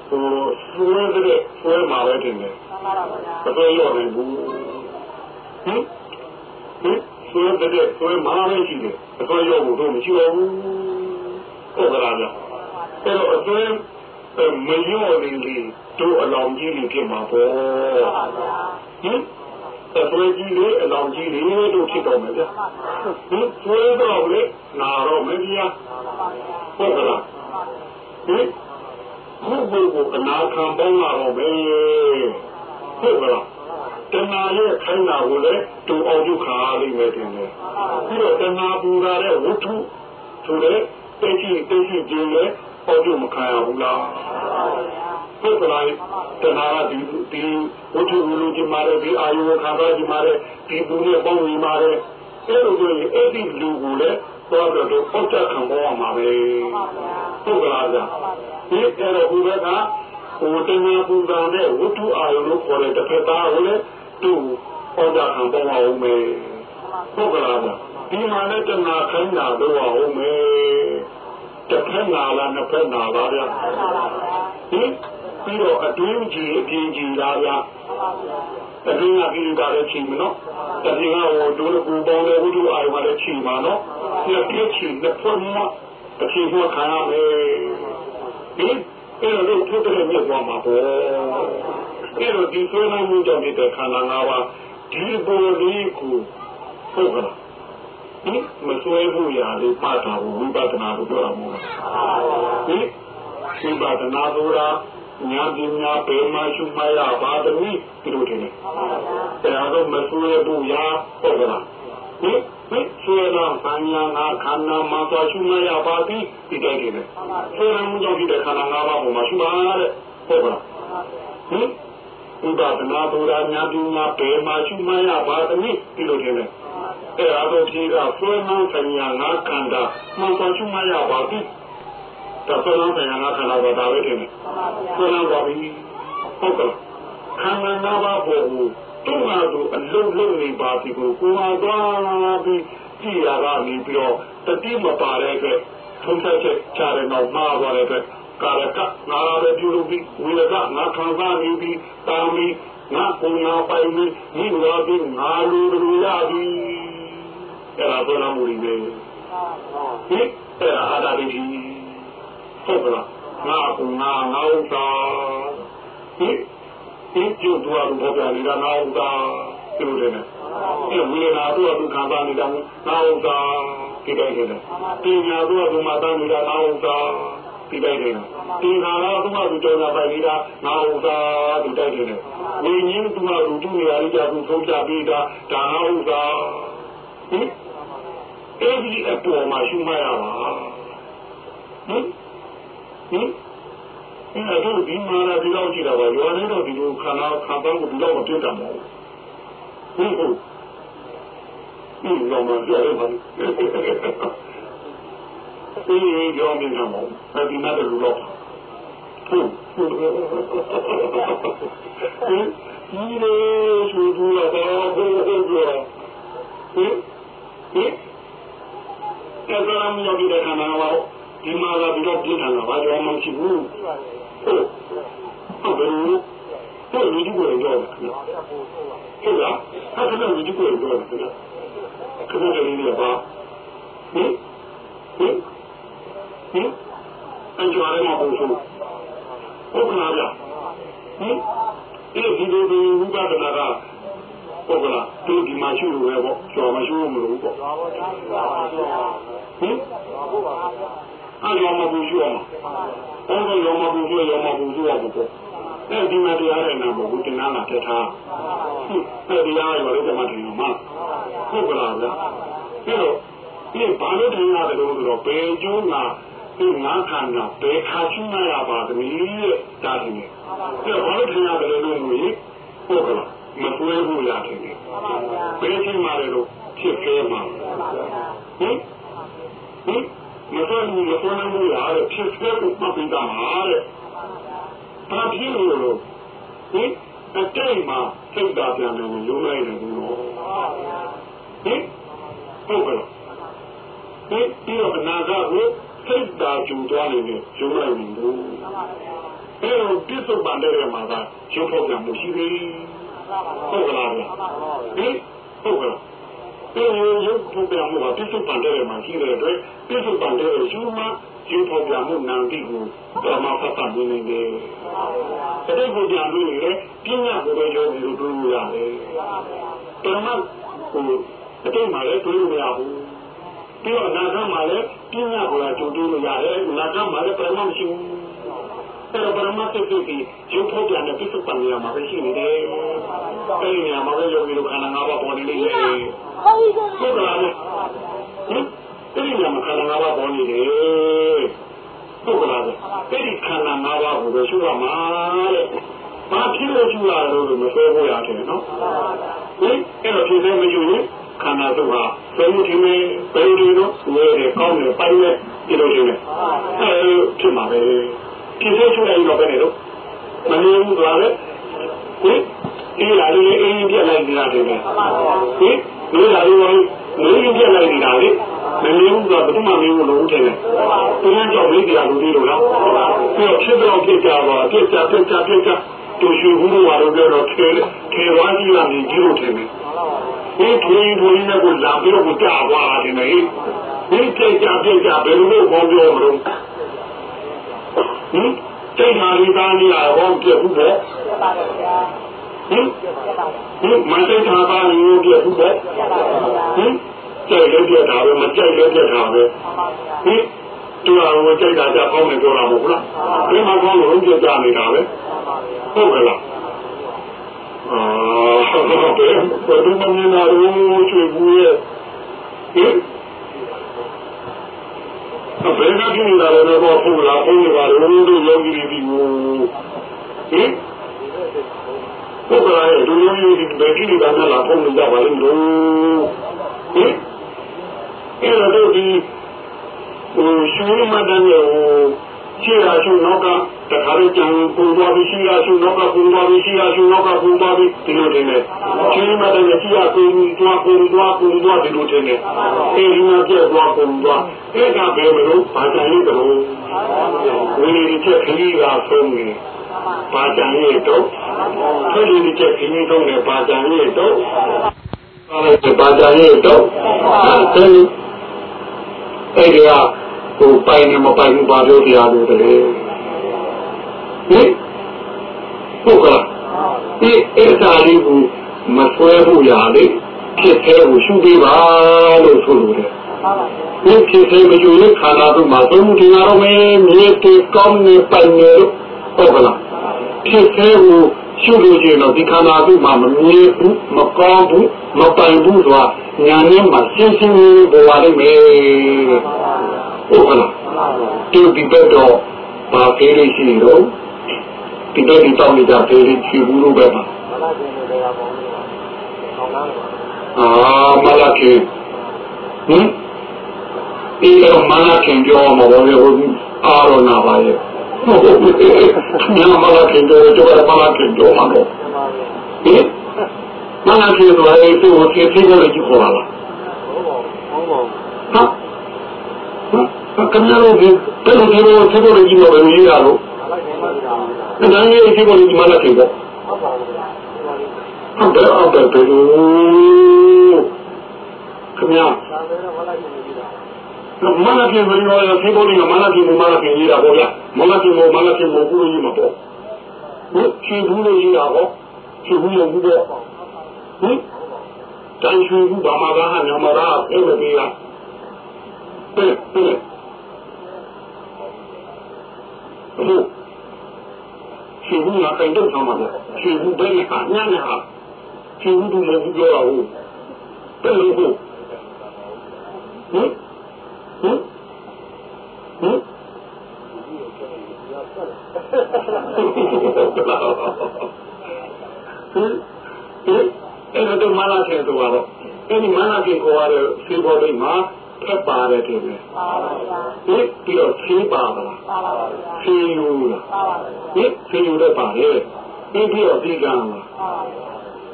ဟိုဆွဲတဲ့ဆွဲမှာပဲတင်တယ်မှန်ပါပါဗျာဘယ်လိုရောနေဘူးဟင်ဟင်ဆွဲတဲ့ဆွဲမှာပဲရှိတယ်ဘယ်လိုရောဘူးတို့မရှိတော့ဘူးဟုတ်ကလားဗျာအဲ့တော့အသွင်းမရောနေလေတို့အလောင်းကြီးတွေဖြစ်မှာပေါ့ဟင်အသွေးကြီးလေအလောင်းကြီးတွေတို့ဖြစ်တော့မယ်ဗျာဟင်သွေးတော့လေနာတော့မဗျာဟုတ်ကလားဟင် ဘုဘကိုအနာခံပေါင်းလာတော့ပဲဟုတ်ကလားတဏှာရဲ့ခိုင်းတာကိုလည်းတူအောင်ကျခါလိမ့်မယ်တင်တယ်ပြီးတော့တဏှာပူတာတဲ့ဝတ္ထုဆိုတဲ့တိတ်ရှိတိတ်ရှိခြင်းလည်းအောင်ကျမခံရဘူးလားပုဂ္ဂလာတဏှာဒီဒီဝတ္ထုလူကြီးမာတဲ့ဒီအာယုခံစားကြီးမာတဲ့ဒီဘူးနဲ့ပေါင်းဝင်မာတဲ့အဲ့လိုဆိုရင်အဲ့ဒီလူကိုလည်းတော့တော့ပုတ်ချက်ခံပေါ်ရမှာပဲပု ဂ္ဂလာကဒီအဲ့တော့ဘုရားကဟိုတင်ညာပူဇော်တဲ့ဝတ္ထုအာယုလို့ခေါ်တဲ့တစ်ဖက်သားကိုလည်းသူ့ဟောတာခံပေါ်အောင်မယ်ပုဂ္ဂလာကဒီမှာလည်းတဏှာခိုင်းတာတော့အောင်မယ်တစ်ဖက်နာလားနှစ်ဖက်နာလားဗျာဟင်ပြီးတော့အတွင်းကြီးအပြင်ကြီးလားဗျာတတိယကိလေသာလည်းချိန်မနော်တတိယဟိုဒုလကူပေါင်းတဲ့ဝိတုအာယုကလည်းချိန်ပါနော်ဒီအပြည့်ချိန်နှစ်ဖက်မှာ အချိန်မှခံရမယ်ဟင်အဲ့တော့ထုတ်တဲ့မြတ်သွားမှာပေါ့အဲ့တော့ဒီဆွေးနွေးမှုကြောင့်ဒီခန္ဓာ၅ပါးဒီပေါ်လေးကိုဟုတ်ကလားဟင်မဆွဲဖို့ရာလေးပတ်တာကိုဝိပဿနာကိုပြောတာမဟုတ်လားဟင်ဝိပဿနာဆိုတာညာပညာပေမရှိမရပါတမီဒီလိုတင်တယ်ဒါတော့မဆွဲဖို့ရာဟုတ်ကလား ဟင်ဟင်ဆွဲတော့ဆံညာငါခန္ဓာမှာသွားရှိမရပါသည်ဒီတိုင်းတင်တယ်ဆွဲမှုကြောင့်ဒီခန္ဓာ၅ပါးပေါ်မှာရှိပါတဲ့ဟုတ်ကလားဟင်ဥပဒနာဘူရာညာပညာပေမရှိမရပါတမီဒီလိုတင်တယ်အဲ့ဒါတော့ဒီကဆွေးနွေးဆရာငါခန္ဓာမှန်တော်ချုပ်မရပါဘူးဒါဆွေးနွေးဆရာငါခန္ဓာကဒါပဲတင်တယ်ဆွေးနွေးပါပြီဟုတ်ကဲ့ခန္ဓာငါးပါးပေါ်ကို တုံ့ဟာသူအလုံးလုံးနေပါပြီကိုကိုဟာသွားပြီးကြည်ရတာနေပြီးတော့တတိမပါတဲ့အတွက်ထုံးဆက်ချက်ချတဲ့နောက်မှာသွားတဲ့အတွက်ကာရကငါရပြုလုပ်ပြီးဝိရကငါခံစားနေပြီးတာမီငါပုံနာပိုင်ပြီးဒီလိုပြီးငါလူလူရပြီးအဲ့ဒါဆိုနာမူရီပဲဟင်အဲ့ဒါအာဒါရီဟုတ်ကလားငါကငါငါဥစ္စာဟ င်ဒီကျုပ်တို့ကဘောပြနေတာငါဥစ္စာဟဒီလိုတယ်အဲဝေဒနာတော့သူခံစားနေတာငါဥစ္စာဒီတိုင်းတယ်ပညာတော့သူမှတမ်းနေတာငါဥစ္စာဒီတိုင်းတယ်ဒီခါတော့သူမှသူကြောတာပိုင်နေတာငါဥစ္စာဒီတိုင်းတယ်ဝိညာဉ်သူမှသူသူနေရာလေးကြသူဆုံးဖြတ်ပြီးတာဒါငါဥစ္စာဟင်အဲဒီအပေါ်မှာရှုမှတ်ရပါဟင်ဟင် အဲ့တော့ဒီမှာလာဒီလောက်ကြည့်တာပါရွာနေတော့ဒီလိုခန္ဓာခံပန်းကိုဒီလောက်မပြတ်တာမဟုတ်ဘူးဟုတ်ဟုတ်ဒီတော့မှပြောရပါလိမ့်အေးကြောင်းနေတာမဟုတ်ဘူးဒီမှာလည်းလူတော့ဟုတ်ဟုတ်ဟင်ဒီလိုရှုထူလာတော့ဟုတ်ဟုတ်ပြောဟင်ဟင်အဲ့ဒါမှမရောက်တဲ့ခန္ဓာကတော့ဒီမှာကဒီတော့ပြင်းထန်တာဘာကြောင့်မှမရှိဘူး ဟုတ်ဟုတ်ဘယ်လိုဟုတ်လူကြီးကိုကြောက်တယ်ဟုတ်လားအဲ့ဒါလူကြီးကိုကြောက်တယ်ခဏတည်းလေးပါဟင်ဟင်ဟင်အကျော်ရမှာဘူးဆိုဟုတ်ကလားဗျဟင်အဲ့ဒီလိုဒီဝိပဿနာကဟုတ်ကလားသူဒီမှာရှိလို့ပဲပေါ့ကျော်မရှိလို့မလို့ပေါ့ဟင်အဲ့ရောမဘူးရှိအောင် အဲ့ဒါရောမဘူးရှိရောမဘူးရှိရဘူးပေါ့အဲ့ဒီမှာတရားရဲ့နာမကိုတင်နာလာတက်ထားအဲ့ဒီရားရောလည်းတမတင်မှာဟုတ်ကလားဗျအဲ့တော့ဒီဘာလို့တင်ရတယ်လို့ဆိုတော့ဘယ်ကျိုးမှာဒီငါခန္ဓာဘယ်ခါရှိမှရပါသနည်းတဲ့ဒါတင်နေအဲ့ဘာလို့တင်ရတယ်လို့လို့ဟုတ်ကလားမသွေးဘူးရတယ်ဘယ်ချိန်မှလည်းတော့ဖြစ်ခဲမှာဟင်ဟင် မတော်ဘူးမတော်နိုင်ဘူးလားဖြစ်ခဲကိုမှတ်ပြီးသားမှာတဲ့ဘာဖြစ်လို့လို့ဟင်အတိတ်မှာစိတ်ဓာတ်ပြန်တယ်ရုံးလိုက်တယ်ဘူးလို့ဟင်ဟုတ်ကဲ့ဒီဒီတော့အနာဂတ်ကိုစိတ်ဓာတ်ကျူသွားနေတယ်ရုံးလိုက်တယ်ဘူးအဲတော့ပြစ္ဆုတ်ပန်တဲ့မှာကရုပ်ဖောက်ပြန်မှုရှိသေးဟုတ်ကလားဟင်ဟုတ်ကဲ့ ဒီရုပ်ထုတ်ပြန်မှုကပြစ္ဆုတ်ပန်တဲ့မှာရှိတဲ့အတွက်ပြစ္ဆုတ်ပန်တဲ့ယူမှာယူထုတ်ပြန်မှုနာတိကိုဓမ္မဖတ်တာနေနေတယ်။အဲ့ဒီကိုကြံလို့ရပြညာကိုပဲရောပြီးလို့ပြောရတယ်။ဓမ္မကိုအတိတ်မှာလည်းပြောလို့မရဘူး။ပြီးတော့နာဂမှာလည်းပြညာကိုကြိုးတိုးလို့ရတယ်။နာဂမှာလည်းပရမရှိဘူး။ အဲ့တော့ပရမတ်တိတိရုပ်ထုတ်ပြန်တဲ့ပြစ္ဆုတ်ပန်နေရာမှာပဲရှိနေတယ်။အဲ့ဒီနေရာမှာပဲရောပြီးလို့ခန္ဓာ၅ပါးပေါ်နေနေတယ်။ဟုတ်ကဲ့လား။ဟင်အဲ့ဒီမှာခန္ဓာ၅ပါးပေါ်နေတယ်ဟုတ်ကလားအဲ့ဒီခန္ဓာ၅ပါးကိုပဲရှုရမှာတဲ့ဘာဖြစ်လို့ရှုရလို့မဆွဲဖို့ရတယ်နော်ဟင်အဲ့တော့ဒီလိုမရှုရင်ခန္ဓာတို့ဟာဘယ်လိုဒီမဲ့ဘယ်လိုတော့ဝဲတယ်ကောင်းတယ်ပိုင်းတယ်ဒီလိုဒီမဲ့အဲဖြစ်မှာပဲ ဒီလိုရှုလိုက်တော့ဘယ်နဲ့တော့မနေဘူးလားလေဟင်ဒီလာလေးအင်းပြက်လိုက်နေတာတယ်ဟင်ဒီလာလေးလေးရင်းပြက်လိုက်နေတာလေမမြင်ဘူးကဘယ်သူမှမမြင်ဘူးလို့ထင်တယ်။သူကကြောင့်မိဒီယာလူတွေလို့လား။ပြီးတော့ဖြစ်တော့ဖြစ်ကြပါဖြစ်ကြဖြစ်ကြဖြစ်ကြတူရှိဘူးလို့ပြောတော့ခဲခဲဝါကြီးလာနေကြီးလို့ထင်တယ်။ဒီထွေးထွေးနဲ့ကိုလာပြီးတော့ကြာသွားတယ်နေ။ဒီကြိတ်ကြပြစ်ကြဘယ်လိုလုပ်ခေါ်ပြောမလို့။ ဟင်တိတ်မာရီသားနေရတော့ပြတ်ဘူးပေါ့။ဟင်ဟင်မန္တထားပါလို့ပြတ်ဘူးပေါ့။ဟင်ကြိုက်လို့ပြတ်တာပဲမကြိုက်လို့ပြတ်တာပဲဟင်သူကဟိုကြိုက်တာကြပေါင်းနေကြတာမဟုတ်လားဒီမှာကောင်းလို့ပြတ်ကြနေတာပဲဟုတ်ကဲ့လားအာဘယ်ဘယ်သူမှမနာဘူးချွေဘူးရဲ့ဟင် ဘယ်ကကြည့်နေတာလဲတော့ဖူလာဖူနေပါလို့တို့ယောဂီတွေဒီကိုဟင်ဟုတ်ကဲ့လူမျိုးကြီးဘယ်ကြည့်နေတာလဲဖူနေကြပါလိမ့်လို့ဟင်အဲ့တော့ဒီဟိုရှင်မတန်ရဲ့ဟို ခြေရာရှုနောက်ကတခါလေးကြံပုံသွားပြီးရှိရာရှုနောက်ကပုံသွားပြီးရှိရာရှုနောက်ကပုံသွားပြီးဒီလိုတင်တယ်ရှင်မတန်ရဲ့ခြေရာပုံသွားပုံသွားပုံသွားဒီလိုတင်တယ်အဲဒီမှာပြတ်သွားပုံသွားအဲ့ဒါပဲမလို့ဘာကြံလို့တော့ဝိနည်းချက်ခကြီးကဆုံးနေဘာကြံရဲ့တော့ခကြီးချက်ခကြီးဆုံးနေဘာကြံရဲ့တော့အဲ့ဒါဘာကြံရဲ့တော့အဲ့အဲ့ဒီက ဟိုပိုင်နေမပိုင်ဘူးပါလို့တရားလို့တည်းဟင်ဟုတ်ကဲ့ဒီအဲ့ဒါလေးကိုမဆွဲဖို့ရလေဖြစ်သေးကိုရှုပေးပါလို့ဆိုလိုတယ်ဒီဖြစ်သေးမယူတဲ့ခန္ဓာတို့မှာသုံးမှုတင်ရတော့မယ်မြေတေကောင်းနေပိုင်နေဟုတ်ကလားဖြစ်သေးကိုရှုလို့ရှိရင်တော့ဒီခန္ဓာတို့မှာမမြင်ဘူးမကောင်းဘူးမပိုင်ဘူးဆိုတာညာနဲ့မှရှင်းရှင်းပေါ်လာလိမ့်မယ် ဟုတ်ကလားဒီဒီဘက်တော့ဘာဖေးလေးရှိတော့ဒီဘက်ဒီတောင်းနေကြဖေးလေးရှိဘူးလို့ပဲပါအာမလာကေဟင်ဒီတော့မလာခင်ပြောမှာဘောလေဟိုအာရောနာပါရဲ့ဟုတ်ကဲ့ညမလာခင်ပြောတော့မလာခင်ပြောမှာတော့ဟင်မလာခင်ဆိုရင်သူ့ကိုသိသိလို့ကြည့်ခေါ်လာလားဟာဟာ ကမလို့ဒီဘယ်လိုဒီလိုသိလို့ကြည့်လို့ပဲရေးရတော့ဒါနဲ့ဒီကိုဒီမလာခင်ပေါ့ဟုတ်တယ်ဟုတ်တယ်ဘယ်လိုခင်ဗျာမနခင်ဘယ်လိုလဲဒီကိုဒီမနခင်မနခင်ရေးတာပေါ့ဗျာမနခင်မမနခင်မဘူးလို့ရေးမှာပေါ့ဟုတ်ချီဘူးလို့ရေးတာပေါ့ချီဘူးလို့ဘူးပေါ့ဟင်တန်ချီဘူးဘာမှသာညမရာအဲ့လိုပြေးလားတဲ့တဲ့ဟုတ် ချီဘူးလားတိုင်တော့ဆောင်မှာပေါ့ချီဘူးဘယ်ဟာညနေဟာချီဘူးတို့လည်းပြောတာဟုတ်တဲ့လို့ဟုတ်ဟင်ဟင်ဟင်အဲ့ဒါမလာခဲ့တော့တော့အဲ့ဒီမလာခဲ့ကိုရတဲ့စီဘောလေးမှာ ဖက်ပါတယ်တယ်လေပါပါဗျာဒီပြီးတော့ဖြေးပါပါလားပါပါဗျာဖြေးယူလားပါပါဗျာဒီဖြေးယူတော့ပါတယ်ဒီပြီးတော့ဒီကံလားပါပါ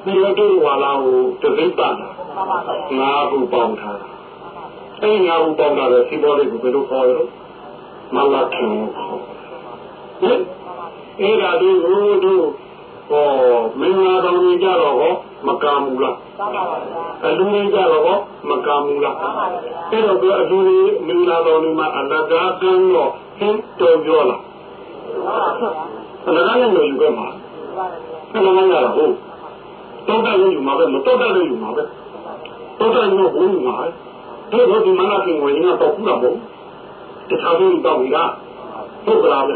ဒီလိုတို့ဝါလာကိုတသိပ်ပါလားပါပါငါးခုပေါင်းထားတာအဲ့ငါးခုပေါင်းတာလေစီဘောလေးကိုဘယ်လိုခေါ်ရလဲမလာခင်ခေါ်ဟင်အဲ့ဒါတို့ဟိုတို့ ဟောမင်္ဂလာတော်ကြီးကြတော့ဟောမကမ်းဘူးလားမှန်ပါပါဗျာအလူကြီးကြတော့မကမ်းဘူးလားမှန်ပါပါအဲ့တော့ဒီအလူကြီးမင်္ဂလာတော်ကြီးမှာအလကားကန်းတော့ဟင်းတော်ပြောလားမှန်ပါပါအလကားလည်းယူခဲ့မှာမှန်ပါပါအလကားရဟုတ်တော့တယ်ယူမှာပဲမတော့တယ်ယူမှာပဲတော့တယ်ယူဘုံမှာဒီလိုဒီမနာကင်ဝင်နေတော့ဘူးလားဘုံတခြားဘူးတော့ဘူးလားဟုတ်ကလားဗျ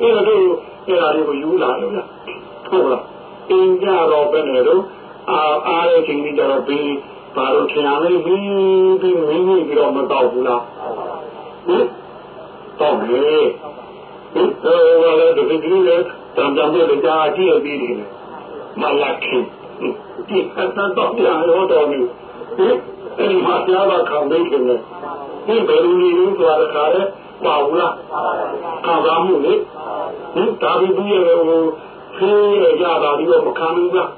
အဲ့ဒါတို့အဲ့ဒါတွေကိုယူလာတယ်ဗျ ဟုတ်လားအင်းကြတော့ပဲနေတော့အာအားရချင်းကြတော့ပြီးဘာလို့ထင်ရလဲပြီးပြီးမင်းကြီးပြီးတော့မတော့ဘူးလားဟင်တော့လေဟင်တော့လည်းဒီဒီလေးတံတံတွေကြားကြည့်ပြီးတယ်မလာခင်ဒီအတန်တော့ပြရောတော့နေဟင်အဲ့မှာကြားတာခံနေတယ်ဒီဘယ်လိုနေလို့ဆိုတာခါရဲပါဘူးလားခံစားမှုလေဟင်ဒါပြီးပြီးရ ဟိုဖေးရကြတာဒီတော့မခံဘူးလား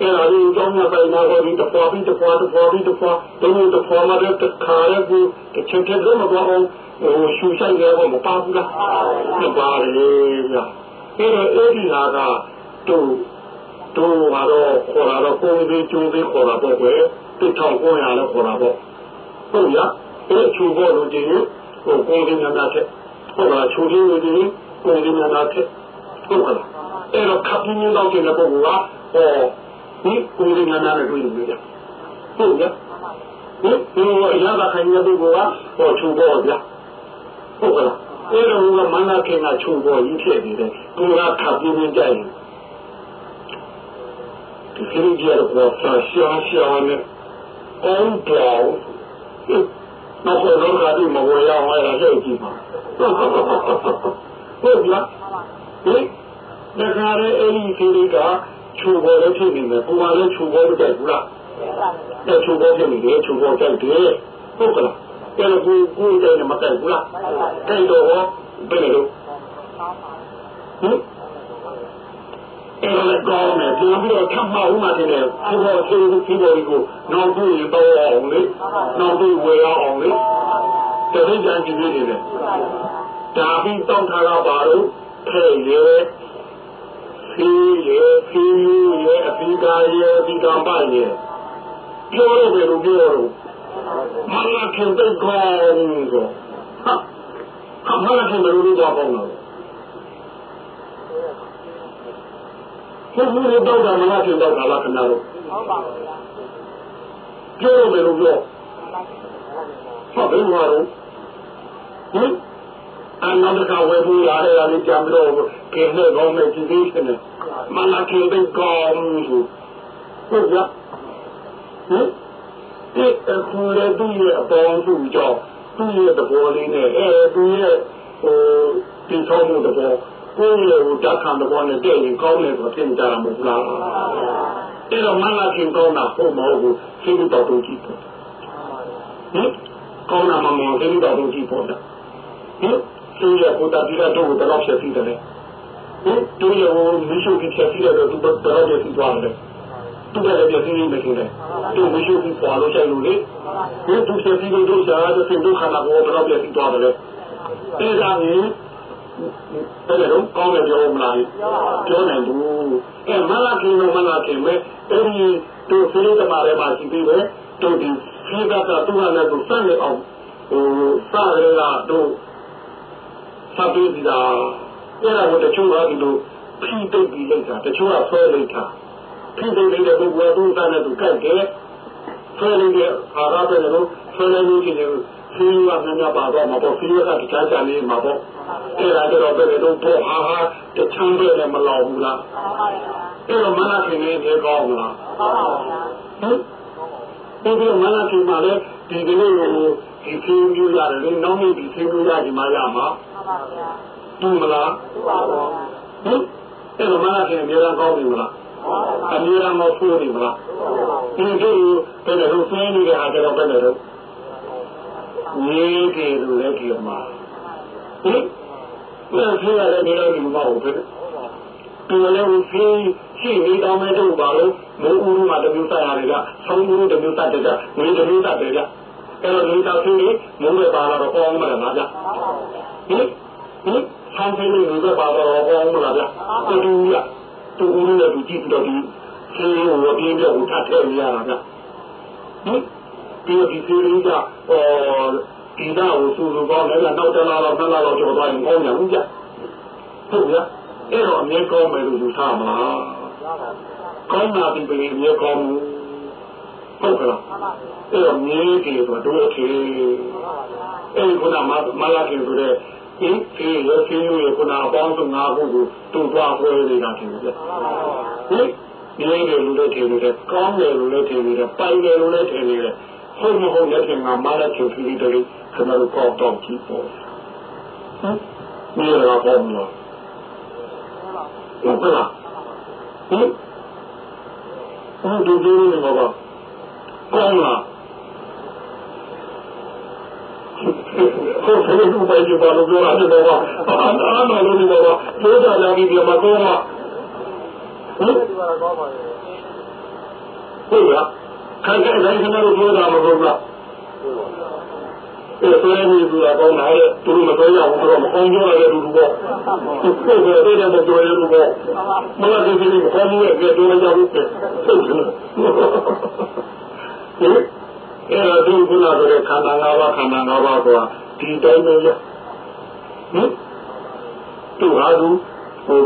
အဲ့ဒါလေးကြောင်းရပိုင်နာကိုဒီတပွားပြီးတပွားတပွားပြီးတပွားတုံးတပွားလာတဲ့ခါရဲကိုတစ်ချက်ချက်တော့မပေါ်အောင်ဟိုရှူဆိုင်ရဲကိုမပါဘူးလားမပါလေဗျအဲ့တော့အဲ့ဒီဟာကတို့တို့ကတော့ခေါ်တာတော့ကိုယ်ကြီးကျိုးသေးခေါ်တာပေါ့ကွယ်တစ်ထောင်ကိုရလည်းခေါ်တာပေါ့ဟုတ်ရအဲ့ချူဖို့လို့ဒီဟိုကိုယ်ကြီးများတဲ့ဟုတ်လားချူကြီးလို့ဒီကိုယ်ကြီးများတဲ့ ဟုတ်လားအဲ့တော့ခပ်ပြင်းတော့တဲ့ပုဂ္ဂိုလ်ကဟောဒီကိုယ်ကြီးများနဲ့တွေ့လို့ရတယ်ဟုတ်ရဒီဒီအရာကခိုင်တဲ့ပုဂ္ဂိုလ်ကဟောချူဖို့ဗျာဟုတ်ကလားအဲ့တော့ကမန္တခင်ကချူဖို့ကြီးဖြစ်နေတယ်သူကခပ်ပြင်းကြရင်ဒီကိရိယာကတော့ဆာရှာရှာနဲ့အောင်းတောင်းနောက်တော့တော့ဒီမဝရအောင်အဲ့ဒါလှည့်ကြည့်ပါဟုတ်ပြီလား ဟင်ဒါကြရဲအဲ့ဒီကိရိကချူပေါ်လည်းဖြစ်နေတယ်ပုံမှန်လည်းချူပေါ်လို့ကြိုက်ဘူးလားအဲ့ချူပေါ်ဖြစ်နေတယ်ချူပေါ်ကြိုက်တယ်ဟုတ်ကလားအဲ့တော့ကိုကိုယ်တိုင်မကြိုက်ဘူးလားကြိုက်တော့ဘယ်လိုဟင်အဲ့ဒါကောင်းတယ်ပြန်ပြီးတော့ထပ်မှဦးမှတင်တယ်ဒီဘောဆေးဒီဘောကိုနောက်ပြီးတော့အောင်လေနောက်ပြီးဝယ်အောင်လေတတိယကြည့်နေတယ်ဒါပြီးတောင်းထားတာပါတော့ ထဲရဲဖီးရဲဖီးရဲအပိကာရဲအပိကာပရဲပြောရမယ်လို့ပြောတော့မလာခင်တဲ့ကောင်းဆိုဟာမလာခင်လို့တော့ကောင်းတော့ဟဘုရားတော့တာမလားခင်တော့တာလားခင်ဗျားတို့ဟုတ်ပါဘူးဗျာပြောရမယ်လို့ပြောဟုတ်တယ်မှာတော့ဟင် အနာတကဝယ်ဘူးရတယ်လည်းကြံတော့ကင်းနဲ့ကောင်းမဲ့ကြည့်သေးတယ်မနာကင်းတဲ့ကောင်းဆိုဟုတ်ကြဟင်ဒီအခုလည်းသူ့ရဲ့အပေါင်းစုကြောင့်သူ့ရဲ့သဘောလေးနဲ့အဲသူ့ရဲ့ဟိုဒီဆောင်မှုသဘောကိုယ်ရဲ့ဟိုဓာတ်ခံသဘောနဲ့တည့်ရင်ကောင်းတယ်ဆိုဖြစ်ကြတာမဟုတ်လားအဲ့တော့မနာကင်းကောင်းတာဟုတ်မဟုတ်ဘူးသိတော့တူကြည့်ပေါ့ဟင်ကောင်းတာမှမဟုတ်သိတော့တူကြည့်ပေါ့ဟင် သူရဲ့ကိုယ်တည်းကတော့ဘယ်တော့ဖြစ်စီတယ်လဲဟင်သူရဲ့ဟိုမရှိဖြစ်စီတယ်တော့သူဘယ်တော့ဖြစ်သွားတယ်သူကလည်းပြည့်စုံနေတယ်သူမရှိဘူးပေါ်လို့ဆိုင်လို့လေဒီသူဖြစ်စီလို့တို့ရှာတဲ့သူခန္ဓာကိုယ်တော့ပြည့်စုံသွားတယ်အဲဒါကြီးအဲ့ဒါတော့ကောင်းတယ်ပြောမလားပြောနိုင်ဘူးအဲမလာခင်မလာခင်ပဲအဲ့ဒီသူဖိလိတမာရဲမှာရှိပြီးပဲသူဒီဖိကတာသူကလည်းသူစနေအောင်ဟိုစားရတာ တို့စပ်ပြီးတာအဲ့ဒါကိုတချို့ကဒီလိုဖိတုတ်ပြီးလိုက်တာတချို့ကဆွဲလိုက်တာဖိတုတ်လိုက်တဲ့ပုဂ္ဂိုလ်ကသူ့စားနဲ့သူကြိုက်တယ်ဆွဲလိုက်တဲ့အာရပဲလို့ဆွဲလိုက်လို့ရှိရင်ဖီးကမများပါတော့မှာပေါ့ဖီးကတခြားချာလေးမှာပေါ့အဲ့ဒါကြတော့ဘယ်လိုတော့ဟာဟာတချမ်းပဲလည်းမလောက်ဘူးလားအဲ့တော့မနခင်လေးတွေကောင်းလားဟမ်ဒီလိုမနခင်မှာလည်းဒီကလေးကိုဒီဖီးမျိုးရတယ်လေနောက်နေ့ဒီဖီးမျိုးရဒီမှာရမှာ တူမလားတူပါဘူးဟမ်အဲ့တော့မနခင်အများကြီးကောင်းပြီမလားအများကြီးမဆိုးနေမလားဒီလိုဘယ်လိုဆွေးနေတဲ့အားကြတော့ဘယ်လိုရေးတယ်လို့လည်းကြည့်မှာဟင်ဘယ်ဖြစ်ရတဲ့နေရာမှာမဟုတ်ဘူးဒီလည်းရှိရှိနေတော်မဲ့တို့ပါလို့မိုးဦးမှာတမျိုးဆက်ရတယ်ကဆောင်းဦးတမျိုးဆက်တယ်ကငွေတမျိုးဆက်တယ်က အဲ့တော့နေတော်ဖြစ်နေမိုးပဲပါလာတော့ကောင်းမှာလားဗျဟင်ဟင်ဆောင်းဖြစ်နေငွေပဲပါတော့ကောင်းမှာလားဗျတူရတူဦးနဲ့တူကြည့်ပြီးတော့ဒီရှင်ကိုပြင်းပြကိုထပ်ထည့်ရတာဗျဟင်ပြီးတော့ဒီစီလေးကဟောဒီတော့စူစူကောင်းလည်းနောက်တလားတော့နှစ်လားတော့ကျော်သွားရင်ကောင်းရဘူးကြဟုတ်ဗျာအဲ့တော့အမြဲကောင်းမယ်လို့ယူထားမှာကောင်းတာဒီပင်အမြဲကောင်းဘူး ဟုတ်ကလားအဲ့တော့မြင်းကြီးဆိုတော့အခေအဲ့ဒီကမမလာကြီးဆိုတဲ့ဒီဒီရစီရခုနအပေါင်းစုငါးခုကိုတူသွားခွဲနေတာထင်တယ်ဟင်ဒီလိုလူတွေထင်နေတယ်ကောင်းတယ်လို့လည်းထင်နေတယ်ပိုင်တယ်လို့လည်းထင်နေတယ်ဟုတ်မဟုတ်လည်းထင်မှာမလာချူဖီတယ်လို့ခဏတော့ကောက်တော့ကြည့်ပေါ့ဟမ်မြေရာပေါ်မလားဟုတ်လားဟင်ဟုတ်ဒီလိုနေမှာပါ ကောင်းလားဟုတ်တယ်ဘယ်လိုပဲပြောလို့ပြောရတယ်တော့အာအာမလို့ဒီတော့ပြောကြလာပြီးပြမတော့မှာဟင်ဟုတ်လားခံတဲ့တိုင်းကလည်းပြောတာမဟုတ်လားအဲဆိုရင်ဒီလိုကောင်းလာတယ်သူတို့မတော်ရဘူးတော့မကောင်းကြရတဲ့လူတို့ပေါ့သူတို့ကတည်းကမတော်ရဘူးပေါ့မလားဒီလိုမကောင်းဘူးရဲ့တော်ရကြဘူးပဲဟုတ် တယ်အဲဒါဒီကုနာဆိုတဲ့ခန္ဓာ၅ပါးခန္ဓာ၅ပါးကဒီတိုင်းပဲရဟင်သူဟာသူဟို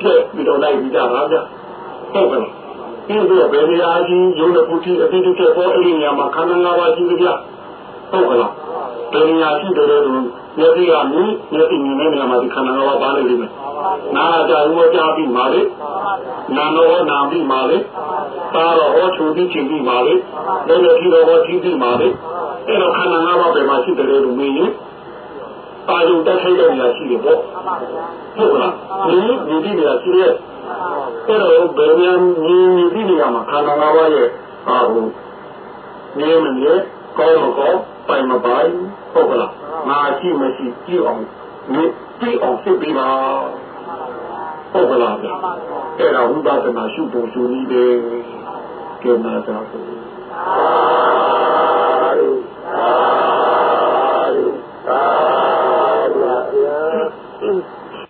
ပြက်ပြီးတော့လိုက်ပြီးကြတာဗျဟုတ်ကဲ့ဒီလိုပဲဘယ်နေရာကြီးရုံးတဲ့ပုတိအတိတ်ကပေါ်အဲ့ဒီနေရာမှာခန္ဓာ၅ပါးရှိကြဟုတ်ကဲ့ဘယ်နေရာရှိတယ်လို့ မျက်စိကမြင်မျက်စိမြင်တဲ့နေရာမှာဒီခန္ဓာ၅ပါးပါလိမ့်မယ်နာကြဝကြပြီးပါလေနာနောနာပြီးပါလေသာရောဟောချူပြီးချင်ပြီးပါလေလည်းလည်းဒီတော့ဟောချီးပြီးပါလေအဲ့တော့ခန္ဓာ၅ပါးပဲမှာရှိတယ်လို့မြင်ရင်ပါယုံတက်ထိုက်တဲ့နေရာရှိတယ်ပေါ့ဟုတ်လားဒီဒီဒီနေရာရှိရဲ့အဲ့တော့ဘယ်နေရာမြင်ဒီနေရာမှာခန္ဓာ၅ပါးရဲ့အာဟုမြင်မမြင်ကောင်းမကောင်း ပိုင်မပိုင်ဟုတ်ကလားငါရှိမရှိကြည့်အောင်ဒီကြည့်အောင်ဖြစ်ပြီးပါဟုတ်ကလားအဲ့ဒါဝိပဿနာရှုဖို့ဆိုနေတယ်ကျေနာတာဆိုသာဓုသာဓုသာ